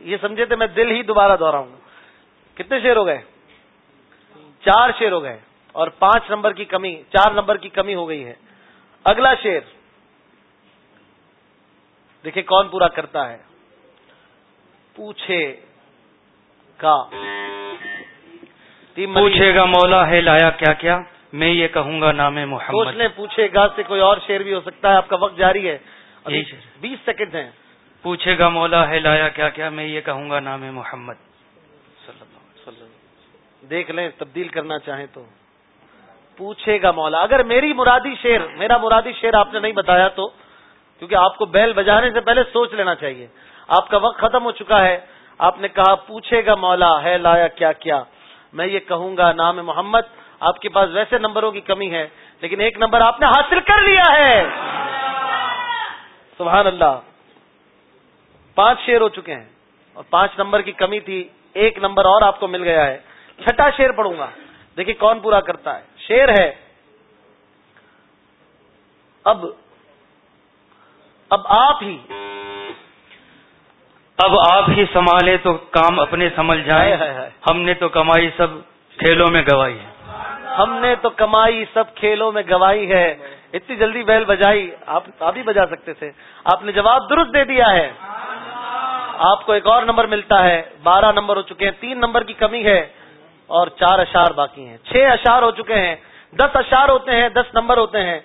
یہ سمجھے تھے میں دل ہی دوبارہ دوہراؤں کتنے شیر ہو گئے؟ چار شیر ہو گئے۔ اور پانچ نمبر کی کمی، چار نمبر کی کمی ہو گئی ہے۔ اگلا شیر۔ دیکھیں کون پورا کرتا ہے۔ پوچھے گا پوچھے گا مولا ہے لایا کیا کیا؟ میں یہ کہوں گا نام محمد۔ سوچ لیں پوچھے گا سے کوئی اور شیر بھی ہو سکتا ہے آپ کا وقت جاری ہے۔ بیس سیکنڈ ہیں۔ پوچھے گا مولا ہے لایا کیا کیا؟ میں یہ کہوں گا نام محمد۔ دیکھ لیں تبدیل کرنا چاہیں تو۔ پوچھے گا مولا اگر میری مرادی شیر میرا مرادی شیر آپ نے نہیں بتایا تو کیونکہ آپ کو بیل بجانے سے پہلے سوچ لینا چاہیے۔ آپ کا وقت ختم ہو چکا ہے۔ آپ نے کہا، پوچھے گا مولا، ہے لایا کیا کیا؟ میں یہ کہوں گا، نام محمد، آپ کے پاس ویسے نمبروں کی کمی ہے، لیکن ایک نمبر آپ نے حاصل کر لیا ہے۔ سبحان اللہ۔ پانچ شیر ہو چکے ہیں، اور پانچ نمبر کی کمی تھی، ایک نمبر اور آپ کو مل گیا ہے۔ چھٹا شیر پڑھوں گا۔ دیکھیے کون پورا کرتا ہے۔ شیر ہے۔ اب اب آپ ہی اب آپ ہی سنبھالے تو کام اپنے سمجھ جائے ہم نے تو کمائی سب کھیلوں میں گوائی ہے۔ ہم نے تو کمائی سب کھیلوں میں گوائی ہے۔ اتنی جلدی بیل بجائی آپ ابھی بجا سکتے تھے۔ آپ نے جواب درست دے دیا ہے۔ آپ کو ایک اور نمبر ملتا ہے۔ بارہ نمبر ہو چکے ہیں تین نمبر کی کمی ہے اور چار اشار باقی ہیں۔ چھ اشار ہو چکے ہیں۔ دس اشار ہوتے ہیں دس نمبر ہوتے ہیں۔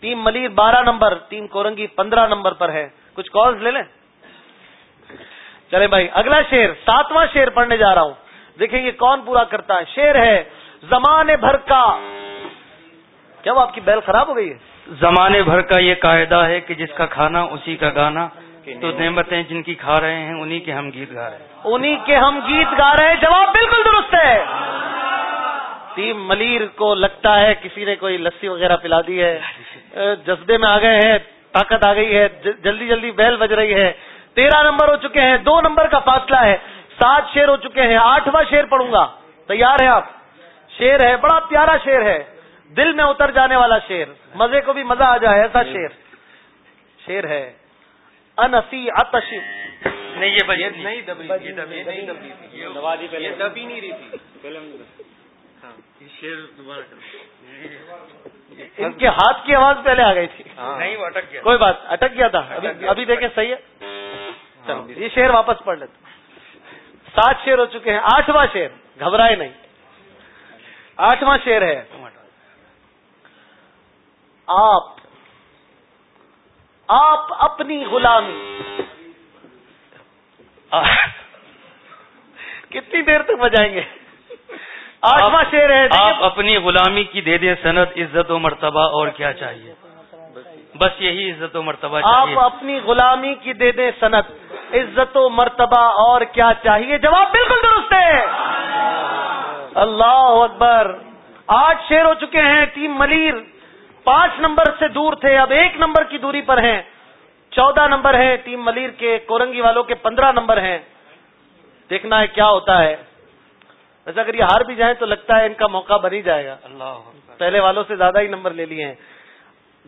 ٹیم ملیر بارہ نمبر ٹیم کورنگی پندرہ نمبر پر ہے۔ کچھ کالز لے لیں۔ چلے بھائی اگلا شیر ساتواں شیر پڑھنے جا رہا ہوں۔ دیکھیں یہ کون پورا کرتا ہے۔ شیر ہے زمانے بھر کا۔ کیا وہ آپ کی بیل خراب ہو گئی ہے؟ زمانے بھر کا یہ قاعدہ ہے کہ جس کا کھانا اسی کا گانا۔ تو نعمتیں جن کی کھا رہے ہیں انہی کے ہم گیت گا رہے ہیں۔ انہی کے ہم گیت گا رہے ہیں۔ جواب بالکل درست ہے۔ ٹیم ملیر کو لگتا ہے کسی نے کوئی لسی وغیرہ پلا دی ہے۔ [LAUGHS] جذبے میں آ گئے ہیں طاقت آ گئی ہے جلدی جلدی بیل بج رہی ہے۔ تیرہ نمبر ہو چکے ہیں دو نمبر کا فاصلہ ہے۔ سات شیر ہو چکے ہیں آٹھواں شیر پڑوں گا۔ تیار ہے آپ؟ شیر ہے بڑا پیارا شیر ہے۔ دل میں اتر جانے والا شیر۔ مزے کو بھی مزہ آ جائے ایسا شیر۔ شیر ہے انسی اتش نہیں یہ نہیں دبی۔ نہیں رہی تھی۔ ان کے ہاتھ کی آواز پہلے آ گئی تھی۔ نہیں وہ اٹک گیا۔ کوئی بات اٹک گیا تھا۔ ابھی دیکھیں صحیح ہے۔ چلو یہ شیر واپس پڑھ لیتے سات شیر ہو چکے ہیں آٹھواں شیر گھبرائے نہیں۔ آٹھواں شیر ہے۔ آپ آپ اپنی غلامی۔ کتنی دیر تک بجائیں گے؟ آٹھواں شیر ہے آپ اپنی غلامی کی دے دیں صنعت عزت و مرتبہ اور کیا چاہیے؟ بس یہی عزت و مرتبہ آپ اپنی غلامی کی دے دیں صنعت عزت و مرتبہ اور کیا چاہیے؟ جواب بالکل درست ہے۔ اللہ اکبر۔ آٹھ شیر ہو چکے ہیں ٹیم ملیر۔ پانچ نمبر سے دور تھے اب ایک نمبر کی دوری پر ہیں۔ چودہ نمبر ہیں ٹیم ملیر کے کورنگی والوں کے پندرہ نمبر ہیں۔ دیکھنا ہے کیا ہوتا ہے۔ ویسے اگر یہ ہار بھی جائیں تو لگتا ہے ان کا موقع بن ہی جائے گا۔ اللہ پہلے والوں سے زیادہ ہی نمبر لے لیے ہیں۔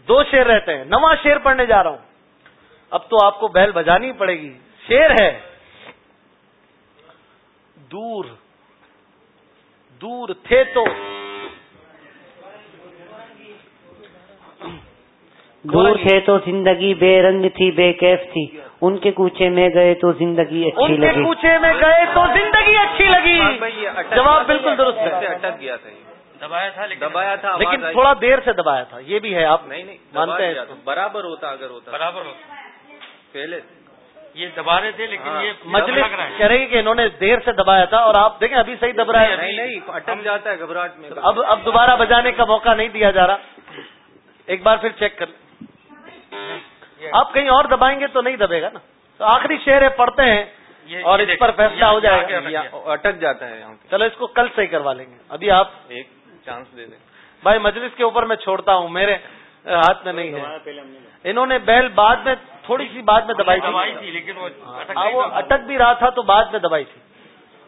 دو شیر رہتے ہیں۔ نواں شیر پڑھنے جا رہا ہوں۔ اب تو آپ کو بیل بجانی پڑے گی۔ شیر ہے۔ دور دور تھے تو۔ دور تھے تو زندگی بے رنگ تھی بے کیف تھی۔ ان کے کوچے میں گئے تو زندگی اچھی ان کے لگی۔ کوچے میں گئے تو زندگی اچھی لگی۔ جواب بالکل درست ہے۔ اٹک گیا تھا یہ۔ دبایا تھا لیکن دبایا تھا لیکن۔ تھوڑا دیر سے دبایا تھا یہ بھی ہے آپ نہیں نہیں مانتے ہیں۔ برابر ہوتا اگر ہوتا۔ برابر ہو پہلے یہ دبا رہے تھے لیکن ہاں۔ یہ مجلس کہہ رہی ہے کہ انہوں نے دیر سے دبایا تھا اور آپ دیکھیں ابھی صحیح دب رہا ہے۔ نہیں نہیں اٹک جاتا ہے گھبراہٹ میں۔ اب اب دوبارہ بجانے کا موقع نہیں دیا جا رہا۔ ایک بار پھر چیک کر لیں۔ آپ کہیں اور دبائیں گے تو نہیں دبے گا نا۔ تو آخری شعر ہے پڑھتے ہیں یہ- اور اس پر فیصلہ ہو جائے گا۔ یہ- اٹک جاتا ہے چلو اس کو کل صحیح کروا لیں گے۔ ابھی آپ ایک چانس دے دیں۔ بھائی مجلس کے اوپر میں چھوڑتا ہوں میرے ہاتھ میں نہیں ہے۔ انہوں نے بیل بعد میں تھوڑی سی بعد میں دبائی تھی۔ لیکن وہ اٹک ہاں،۔ اٹک بھی رہا تھا تو بعد میں دبائی تھی۔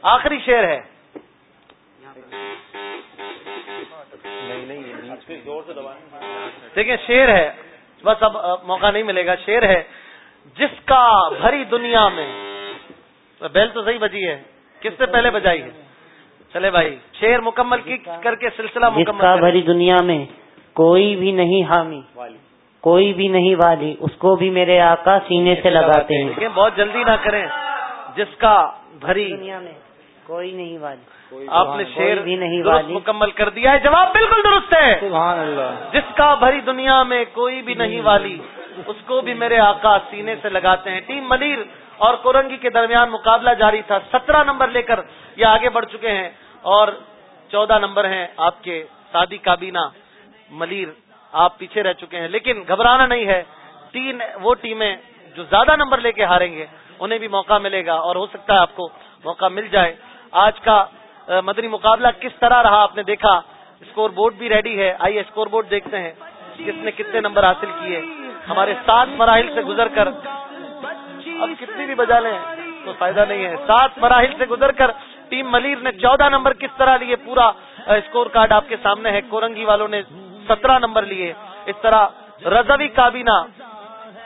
آخری شعر ہے۔ نہیں نہیں یہ بیچ میں زور سے دبائیں دیکھیں شیر ہے۔ بس اب موقع نہیں ملے گا۔ شیر ہے جس کا بھری دنیا میں بیل تو صحیح بجی ہے۔ کس سے پہلے بجائی ہے؟ چلے بھائی شیر مکمل کی کر کے سلسلہ جس مکمل۔ بھری دنیا میں کوئی بھی نہیں حامی۔ کوئی بھی نہیں والی اس کو بھی میرے آقا سینے سے لگاتے ہیں۔ بہت جلدی نہ کریں۔ جس کا بھری۔ دنیا میں کوئی نہیں والی۔ آپ نے شیر بھی نہیں والی۔ مکمل کر دیا ہے۔ جواب بالکل درست ہے۔ سبحان اللہ۔ جس کا بھری دنیا میں کوئی بھی نہیں والی اس کو بھی میرے آقا سینے سے لگاتے ہیں۔ ٹیم منیر اور کورنگی کے درمیان مقابلہ جاری تھا۔ سترہ نمبر لے کر یہ آگے بڑھ چکے ہیں۔ اور چودہ نمبر ہیں آپ کے سادی کابینہ۔ ملیر آپ پیچھے رہ چکے ہیں۔ لیکن گھبرانا نہیں ہے۔ تین وہ ٹیمیں جو زیادہ نمبر لے کے ہاریں گے، انہیں بھی موقع ملے گا اور ہو سکتا ہے آپ کو موقع مل جائے۔ آج کا مدنی مقابلہ کس طرح رہا آپ نے دیکھا؟ اسکور بورڈ بھی ریڈی ہے۔ آئیے اسکور بورڈ دیکھتے ہیں۔ کس نے کتنے نمبر حاصل کیے؟ ہمارے سات مراحل سے گزر کر۔ اب کتنی بھی بجا لیں، تو فائدہ نہیں ہے۔ سات مراحل سے گزر کر ٹیم ملیر نے چودہ نمبر کس طرح لیے؟ پورا اسکور کارڈ آپ کے سامنے ہے۔ کورنگی والوں نے سترہ نمبر لیے۔ اس طرح رضوی کابینہ،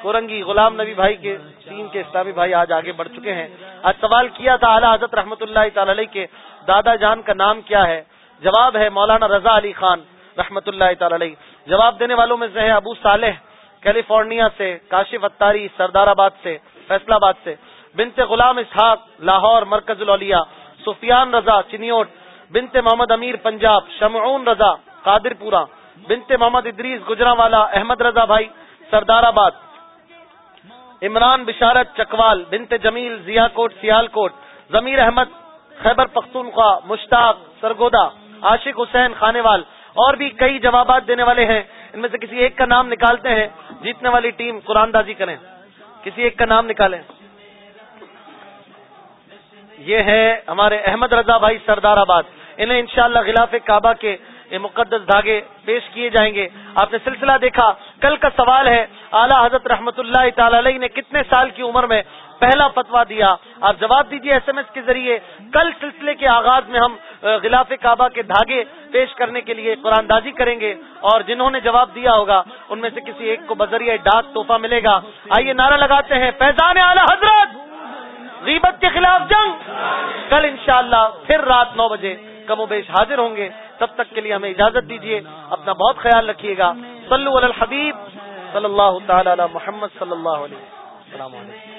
کورنگی غلام نبی بھائی کے ٹیم کے اسلامی بھائی آج آگے بڑھ چکے ہیں۔ آج سوال کیا تھا اعلیٰ حضرت رحمۃ اللہ تعالی علیہ کے دادا جان کا نام کیا ہے؟ جواب ہے مولانا رضا علی خان رحمۃ اللہ تعالی علیہ۔ جواب دینے والوں میں سے ہے ابو صالح، کیلیفورنیا سے، کاشف اتاری، سردار آباد سے فیصلہ آباد سے۔ بنت غلام اسحاق، لاہور، مرکز الاولیاء۔ سفیان رضا، چنیوٹ۔ بنت محمد امیر، پنجاب۔ شمعون رضا، قادر پورہ۔ بنت محمد ادریس گجرا والا احمد رضا بھائی، سردار آباد، عمران بشارت چکوال، بنت جمیل ضیا کوٹ، سیال کوٹ، ضمیر احمد، خیبر پختونخوا، مشتاق، سرگودا، عاشق حسین خانے وال اور بھی کئی جوابات دینے والے ہیں۔ ان میں سے کسی ایک کا نام نکالتے ہیں، جیتنے والی ٹیم قرآن دازی کریں۔ کسی ایک کا نام نکالیں۔ یہ ہے ہمارے احمد رضا بھائی، سردار آباد۔ انہیں انشاءاللہ غلاف کعبہ کے مقدس دھاگے پیش کیے جائیں گے۔ آپ نے سلسلہ دیکھا، کل کا سوال ہے، اعلیٰ حضرت رحمت اللہ تعالی علیہ نے کتنے سال کی عمر میں پہلا فتوا دیا؟ آپ جواب دیجیے ایس ایم ایس کے ذریعے۔ کل سلسلے کے آغاز میں ہم غلاف کعبہ کے دھاگے پیش کرنے کے لیے قرآن دازی کریں گے اور جنہوں نے جواب دیا ہوگا، ان میں سے کسی ایک کو بذریعہ ڈاک تحفہ ملے گا۔ آئیے نعرہ لگاتے ہیں، فیضان اعلیٰ حضرت! غیبت کے خلاف جنگ! کل انشاءاللہ پھر رات نو بجے کم و بیش حاضر ہوں گے۔ تب تک کے لیے ہمیں اجازت دیجیے اپنا بہت خیال رکھیے گا۔ صلو علی الحبیب صلی اللہ تعالی علی محمد صلی اللہ علیہ السلام علیکم۔